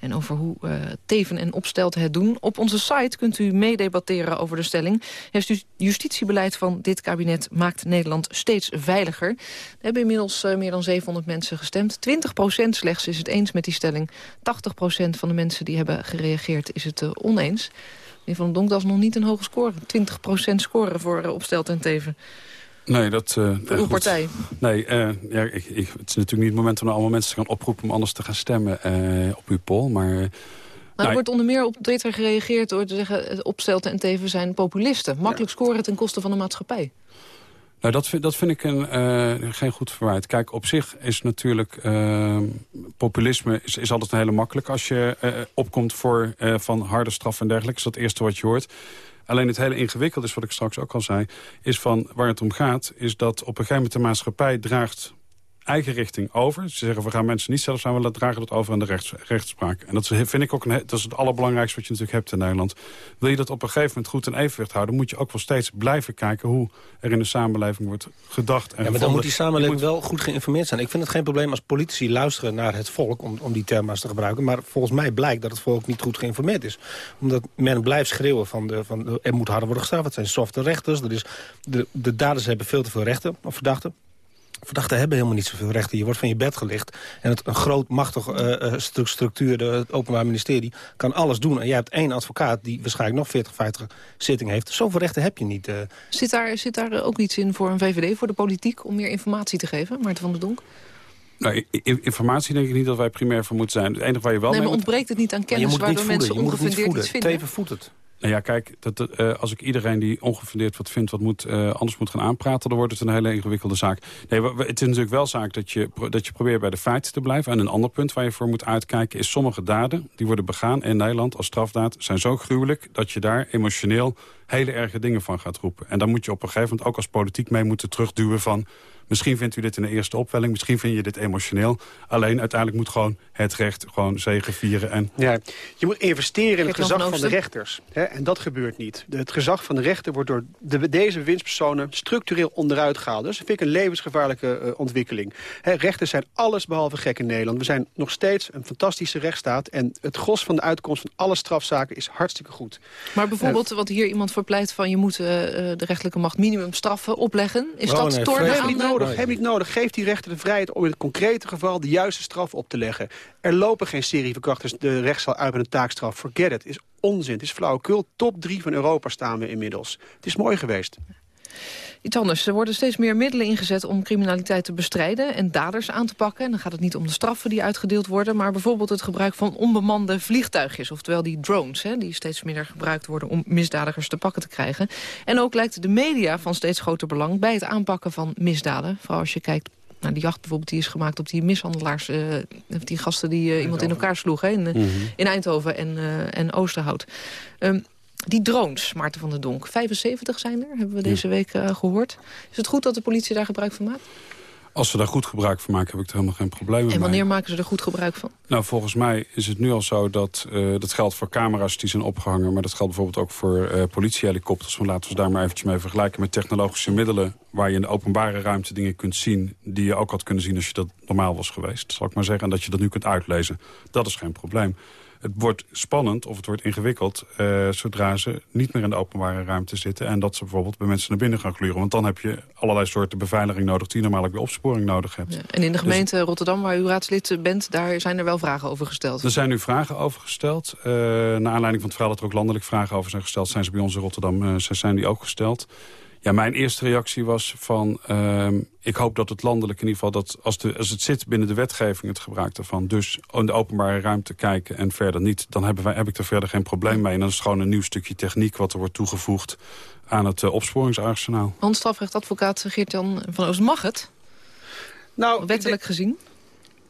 en over hoe uh, Teven en Opstelten het doen. Op onze site kunt u meedebatteren over de stelling. Het justitiebeleid van dit kabinet maakt Nederland steeds veiliger. Er hebben inmiddels uh, meer dan 700 mensen gestemd. 20% slechts is het eens met die stelling. 80% van de mensen die hebben gereageerd is het oneens. Meneer Van Donk, dat is nog niet een hoge score. 20% scoren voor uh, Opstelt en Teven. Nee, dat... Uh, voor uw partij? Nee, uh, ja, ik, ik, het is natuurlijk niet het moment om allemaal mensen te gaan oproepen... om anders te gaan stemmen op uw poll, maar... Nou, er nou, wordt onder meer op Twitter gereageerd door te zeggen... Opstelten en Teven zijn populisten. Makkelijk scoren ten koste van de maatschappij. Nou, dat dat vind ik een, uh, geen goed verwijt. Kijk, op zich is natuurlijk uh, populisme is, is altijd een hele makkelijk. Als je uh, opkomt voor van harde straf en dergelijke, is dat het eerste wat je hoort. Alleen het hele ingewikkeld is, wat ik straks ook al zei... is van waar het om gaat, is dat op een gegeven moment de maatschappij draagt eigen richting over. Ze zeggen, we gaan mensen niet zelf zijn, we dragen dat over aan de rechts, rechtspraak. En dat vind ik ook een, dat is het allerbelangrijkste wat je natuurlijk hebt in Nederland. Wil je dat op een gegeven moment goed in evenwicht houden... moet je ook wel steeds blijven kijken hoe er in de samenleving wordt gedacht. En ja, maar dan moet die samenleving wel goed geïnformeerd zijn. Ik vind het geen probleem als politici luisteren naar het volk... om, om die terma's te gebruiken. Maar volgens mij blijkt dat het volk niet goed geïnformeerd is. Omdat men blijft schreeuwen van, de, van de, er moet harder worden gestraft. Het zijn softe rechters. Er is, de, de daders hebben veel te veel rechten, of verdachten. Verdachten hebben helemaal niet zoveel rechten. Je wordt van je bed gelicht. En het, een groot, machtig uh, structuur, de, het Openbaar Ministerie, kan alles doen. En jij hebt één advocaat die waarschijnlijk nog 40, 50 zitting heeft. Zoveel rechten heb je niet. Uh. Zit, daar, zit daar ook iets in voor een VVD, voor de politiek... om meer informatie te geven, Maarten van der Donk? Nou, informatie denk ik niet dat wij primair voor moeten zijn. Het enige waar je wel nee, maar ontbreekt het niet aan kennis waardoor mensen ongefundeerd iets vinden? Teven voedt het. Nou ja, kijk, dat, uh, als ik iedereen die ongefundeerd wat vindt... wat moet, uh, anders moet gaan aanpraten, dan wordt het een hele ingewikkelde zaak. Nee, het is natuurlijk wel zaak dat je, dat je probeert bij de feiten te blijven. En een ander punt waar je voor moet uitkijken... is sommige daden die worden begaan in Nederland als strafdaad... zijn zo gruwelijk dat je daar emotioneel hele erge dingen van gaat roepen. En dan moet je op een gegeven moment ook als politiek mee moeten terugduwen van... Misschien vindt u dit in de eerste opwelling, misschien vind je dit emotioneel. Alleen uiteindelijk moet gewoon het recht gewoon zegevieren. En... Ja, je moet investeren in het gezag van, de rechters. Hè, en dat gebeurt niet. Het gezag van de rechter wordt door de, deze winstpersonen structureel onderuit gehaald. Dus dat vind ik een levensgevaarlijke uh, ontwikkeling. Hè, rechters zijn alles behalve gek in Nederland. We zijn nog steeds een fantastische rechtsstaat. En het gros van de uitkomst van alle strafzaken is hartstikke goed. Maar bijvoorbeeld, uh, wat hier iemand verpleit van... je moet uh, de rechterlijke macht minimumstraffen opleggen. Is oh, dat nee, tornen aan de nodig, heb niet nodig. Geef die rechter de vrijheid om in het concrete geval de juiste straf op te leggen. Er lopen geen serieverkrachters de rechtszaal uit met een taakstraf. Forget it. is onzin. Het is flauwekul. Top 3 van Europa staan we inmiddels. Het is mooi geweest. Iets anders. Er worden steeds meer middelen ingezet om criminaliteit te bestrijden en daders aan te pakken. En dan gaat het niet om de straffen die uitgedeeld worden, maar bijvoorbeeld het gebruik van onbemande vliegtuigjes, oftewel die drones, hè, die steeds meer gebruikt worden om misdadigers te pakken te krijgen. En ook lijkt de media van steeds groter belang bij het aanpakken van misdaden. Vooral als je kijkt naar die jacht bijvoorbeeld die is gemaakt op die mishandelaars... Uh, die gasten die uh, iemand in elkaar sloegen in, uh, mm -hmm. in Eindhoven en, en Oosterhout. Um, die drones, Maarten van der Donk, 75 zijn er, hebben we deze week uh, gehoord. Is het goed dat de politie daar gebruik van maakt? Als ze daar goed gebruik van maken, heb ik er helemaal geen probleem mee. En wanneer maken ze er goed gebruik van? Nou, volgens mij is het nu al zo dat... Uh, dat geldt voor camera's die zijn opgehangen... maar dat geldt bijvoorbeeld ook voor uh, politiehelikopters. Want laten we daar maar eventjes mee vergelijken met technologische middelen... waar je in de openbare ruimte dingen kunt zien... die je ook had kunnen zien als je dat normaal was geweest. Zal ik maar zeggen. En dat je dat nu kunt uitlezen. Dat is geen probleem het wordt spannend of het wordt ingewikkeld... Uh, zodra ze niet meer in de openbare ruimte zitten... en dat ze bijvoorbeeld bij mensen naar binnen gaan gluren. Want dan heb je allerlei soorten beveiliging nodig... die normaal ook weer opsporing nodig hebt. Ja, en in de dus- gemeente dus, Rotterdam, waar u raadslid bent... daar zijn er wel vragen over gesteld? Er zijn nu vragen over gesteld. Uh, naar aanleiding van het verhaal dat er ook landelijk vragen over zijn gesteld... zijn ze bij ons in Rotterdam uh, zijn die ook gesteld. Ja, mijn eerste reactie was van... Uh, ik hoop dat het landelijk in ieder geval... dat als, de, als het zit binnen de wetgeving het gebruik daarvan... dus in de openbare ruimte kijken en verder niet... dan hebben wij, heb ik er verder geen probleem mee. En dan is het gewoon een nieuw stukje techniek wat er wordt toegevoegd... aan het uh, opsporingsarsenaal. Want strafrechtadvocaat Geert-Jan van Oost, mag het? Nou, Wettelijk gezien?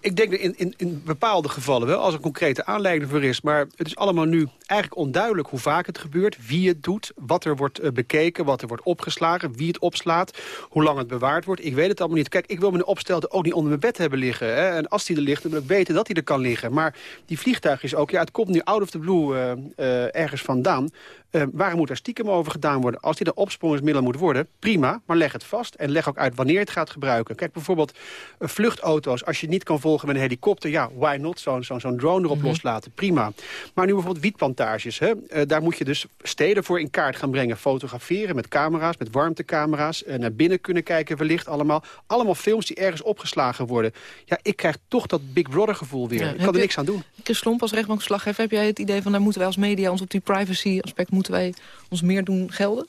Ik denk in, in, in bepaalde gevallen wel, als er concrete aanleiding voor is. Maar het is allemaal nu eigenlijk onduidelijk hoe vaak het gebeurt. Wie het doet, wat er wordt uh, bekeken, wat er wordt opgeslagen. Wie het opslaat, hoe lang het bewaard wordt. Ik weet het allemaal niet. Kijk, ik wil mijn opstelte ook niet onder mijn bed hebben liggen. Hè. En als die er ligt, dan wil ik weten dat hij er kan liggen. Maar die vliegtuig is ook, ja, het komt nu out of the blue uh, uh, ergens vandaan. Uh, waarom moet er stiekem over gedaan worden? Als dit een opsporingsmiddel moet worden, prima. Maar leg het vast en leg ook uit wanneer het gaat gebruiken. Kijk, bijvoorbeeld uh, vluchtauto's. Als je niet kan volgen met een helikopter, ja, why not? Zo'n zo, zo drone erop mm -hmm. loslaten, prima. Maar nu bijvoorbeeld wietplantages. Hè? Uh, daar moet je dus steden voor in kaart gaan brengen. Fotograferen met camera's, met warmtecamera's. naar binnen kunnen kijken wellicht allemaal. Allemaal films die ergens opgeslagen worden. Ja, ik krijg toch dat Big Brother gevoel weer. Ja, ik kan er niks aan doen. Chris Slomp, als rechtbankslaggever, heb jij het idee van... daar moeten wij als media ons op die privacy aspect moeten wij ons meer doen gelden?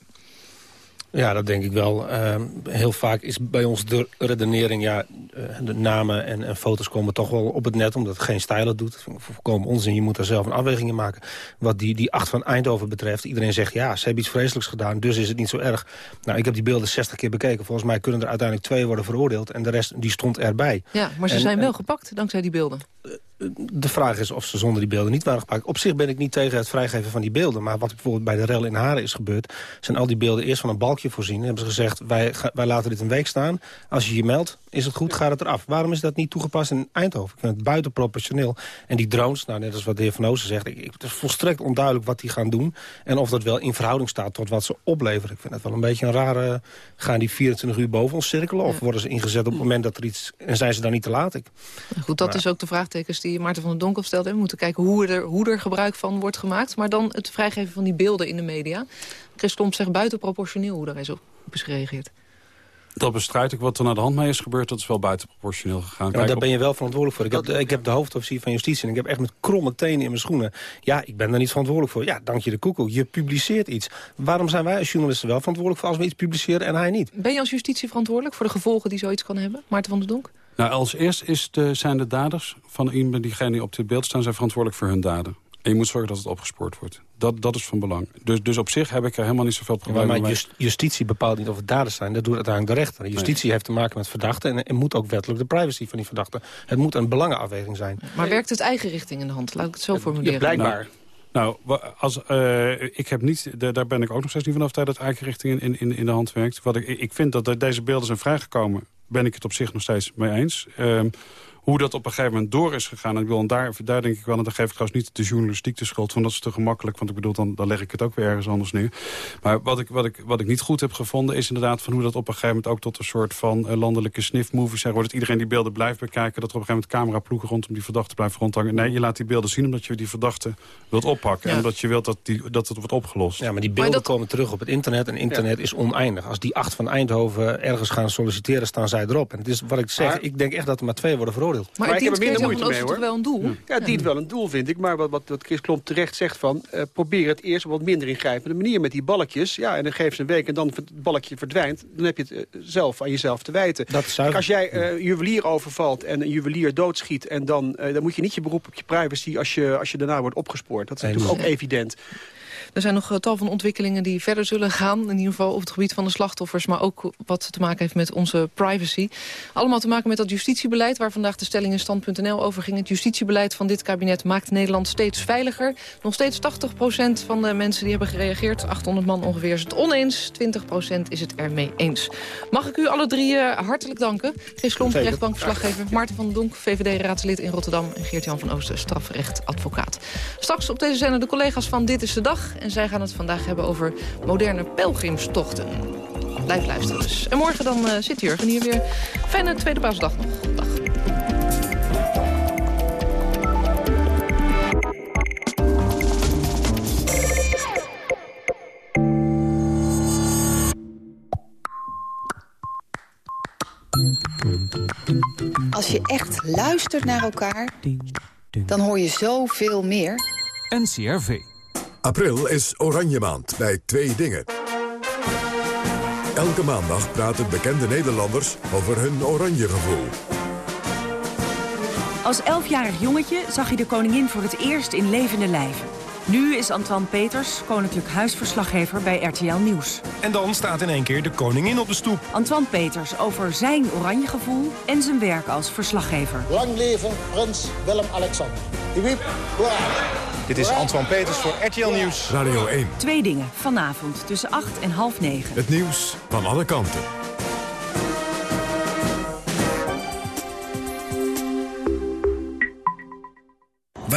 Ja, dat denk ik wel. Uh, heel vaak is bij ons de redenering... ja, uh, de namen en, en, foto's komen toch wel op het net... omdat het geen stijl het doet. Voorkomen onzin, je moet daar zelf een afweging in maken. Wat die, die acht van Eindhoven betreft... iedereen zegt, ja, ze hebben iets vreselijks gedaan... dus is het niet zo erg. Nou, ik heb die beelden 60 keer bekeken. Volgens mij kunnen er uiteindelijk twee worden veroordeeld... en de rest die stond erbij. Ja, maar ze en, zijn wel gepakt dankzij die beelden de vraag is of ze zonder die beelden niet waren gepakt. Op zich ben ik niet tegen het vrijgeven van die beelden. Maar wat bijvoorbeeld bij de rel in Haren is gebeurd... zijn al die beelden eerst van een balkje voorzien. En hebben ze gezegd, wij, wij laten dit een week staan. Als je je meldt, is het goed, gaat het eraf. Waarom is dat niet toegepast in Eindhoven? Ik vind het buitenproportioneel. En die drones, nou, net als wat de heer Van Oosten zegt... Ik, het is volstrekt onduidelijk wat die gaan doen. En of dat wel in verhouding staat tot wat ze opleveren. Ik vind het wel een beetje een rare... Gaan die 24 uur boven ons cirkelen? Of worden ze ingezet op het moment dat er iets... En zijn ze dan niet te laat? Ik, goed, dat maar, is ook de vraagtekens die Maarten van den Donk stelde. We moeten kijken hoe er, hoe er gebruik van wordt gemaakt. Maar dan het vrijgeven van die beelden in de media. Chris Stomp zegt buitenproportioneel hoe daar is op is gereageerd. Dat bestrijd ik. Wat er naar de hand mee is gebeurd, dat is wel buitenproportioneel gegaan. Ja, daar ben je wel verantwoordelijk voor. Ik heb, de, ik heb de hoofdofficier van justitie en ik heb echt met kromme tenen in mijn schoenen. Ja, ik ben daar niet verantwoordelijk voor. Ja, dank je de koekoek. Je publiceert iets. Waarom zijn wij als journalisten wel verantwoordelijk voor als we iets publiceren en hij niet? Ben je als justitie verantwoordelijk voor de gevolgen die zoiets kan hebben? Maarten van der Donk? Nou, als eerst is de, zijn de daders van diegene die op dit beeld staan... zijn verantwoordelijk voor hun daden. En je moet zorgen dat het opgespoord wordt. Dat, dat is van belang. Dus, dus op zich heb ik er helemaal niet zoveel problemen ja, maar mee. justitie bepaalt niet of het daders zijn. Dat doet uiteindelijk de rechter. Justitie nee. heeft te maken met verdachten... En, en moet ook wettelijk de privacy van die verdachten. Het moet een belangenafweging zijn. Maar werkt het eigen richting in de hand? Laat ik het zo formuleren. Ja, blijkbaar. Nou, nou als, uh, ik heb niet, daar ben ik ook nog steeds niet vanaf dat het eigen richting in, in, in de hand werkt. Wat ik, ik vind dat deze beelden zijn vrijgekomen ben ik het op zich nog steeds mee eens. Um, hoe dat op een gegeven moment door is gegaan. En, ik wil, en daar, daar denk ik wel, en dan geef ik trouwens niet de journalistiek de schuld van. Dat is te gemakkelijk, want ik bedoel, dan, dan leg ik het ook weer ergens anders neer. Maar wat ik, wat, ik, wat ik niet goed heb gevonden is inderdaad van hoe dat op een gegeven moment ook tot een soort van uh, landelijke sniffmovie wordt. Dat iedereen die beelden blijft bekijken. Dat er op een gegeven moment cameraploegen rondom die verdachte blijven rondhangen. Nee, je laat die beelden zien omdat je die verdachte wilt oppakken. Ja. En omdat je wilt dat, die, dat het wordt opgelost. Ja, maar die beelden dat... komen terug op het internet. En internet ja. is oneindig. Als die acht van Eindhoven ergens gaan solliciteren, staan zij erop. En het is wat ik zeg, maar... ik denk echt dat er maar twee worden veroordeeld. Maar, maar ik heb er minder moeite mee, hoor. toch wel een doel? Ja, ja het dient wel een doel, vind ik. Maar wat, wat, wat Chris Klomp terecht zegt van... Uh, probeer het eerst op wat minder ingrijpende manier met die balkjes. Ja, en dan geef ze een week en dan het balkje verdwijnt. Dan heb je het uh, zelf aan jezelf te wijten. Dat Kijk, als jij uh, een juwelier overvalt en een juwelier doodschiet... en dan, dan moet je niet je beroep op je privacy als je, als je daarna wordt opgespoord. Dat is nee, natuurlijk ook evident. Er zijn nog tal van ontwikkelingen die verder zullen gaan. In ieder geval op het gebied van de slachtoffers. Maar ook wat te maken heeft met onze privacy. Allemaal te maken met dat justitiebeleid. Waar vandaag de stelling in stand.nl over ging. Het justitiebeleid van dit kabinet maakt Nederland steeds veiliger. Nog steeds 80% van de mensen die hebben gereageerd. 800 man ongeveer is het oneens. 20% is het ermee eens. Mag ik u alle drie uh, hartelijk danken. Chris Klomp, rechtbankverslaggever. Maarten van den Donk, VVD-raadslid in Rotterdam. En Geert-Jan van Oosten, strafrechtadvocaat. Straks op deze zender de collega's van Dit is de Dag. En zij gaan het vandaag hebben over moderne pelgrimstochten. Blijf luisteren dus. En morgen dan uh, zit Jurgen hier weer. Fijne tweede paasdag nog. Dag. Als je echt luistert naar elkaar, dan hoor je zoveel meer. NCRV. April is Oranje Maand bij Twee Dingen. Elke maandag praten bekende Nederlanders over hun oranje gevoel. Als elfjarig jongetje zag hij de koningin voor het eerst in levende lijven. Nu is Antoine Peters koninklijk huisverslaggever bij RTL Nieuws. En dan staat in één keer de koningin op de stoep. Antoine Peters over zijn oranje gevoel en zijn werk als verslaggever. Lang leven prins Willem-Alexander. Dit is Antoine Peters voor RTL Nieuws. Radio 1. Twee dingen vanavond tussen 8 en half 9. Het nieuws van alle kanten.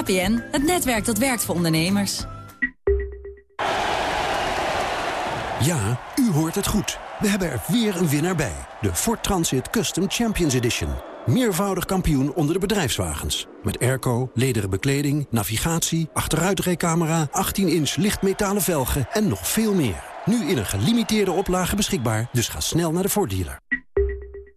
KPN, het netwerk dat werkt voor ondernemers. Ja, u hoort het goed. We hebben er weer een winnaar bij. De Ford Transit Custom Champions Edition. Meervoudig kampioen onder de bedrijfswagens. Met airco, lederen bekleding, navigatie, achteruitrijcamera... 18-inch lichtmetalen velgen en nog veel meer. Nu in een gelimiteerde oplage beschikbaar, dus ga snel naar de Ford dealer.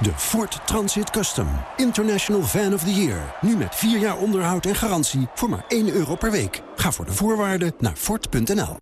De Ford Transit Custom. International Van of the Year. Nu met 4 jaar onderhoud en garantie voor maar 1 euro per week. Ga voor de voorwaarden naar Ford.nl.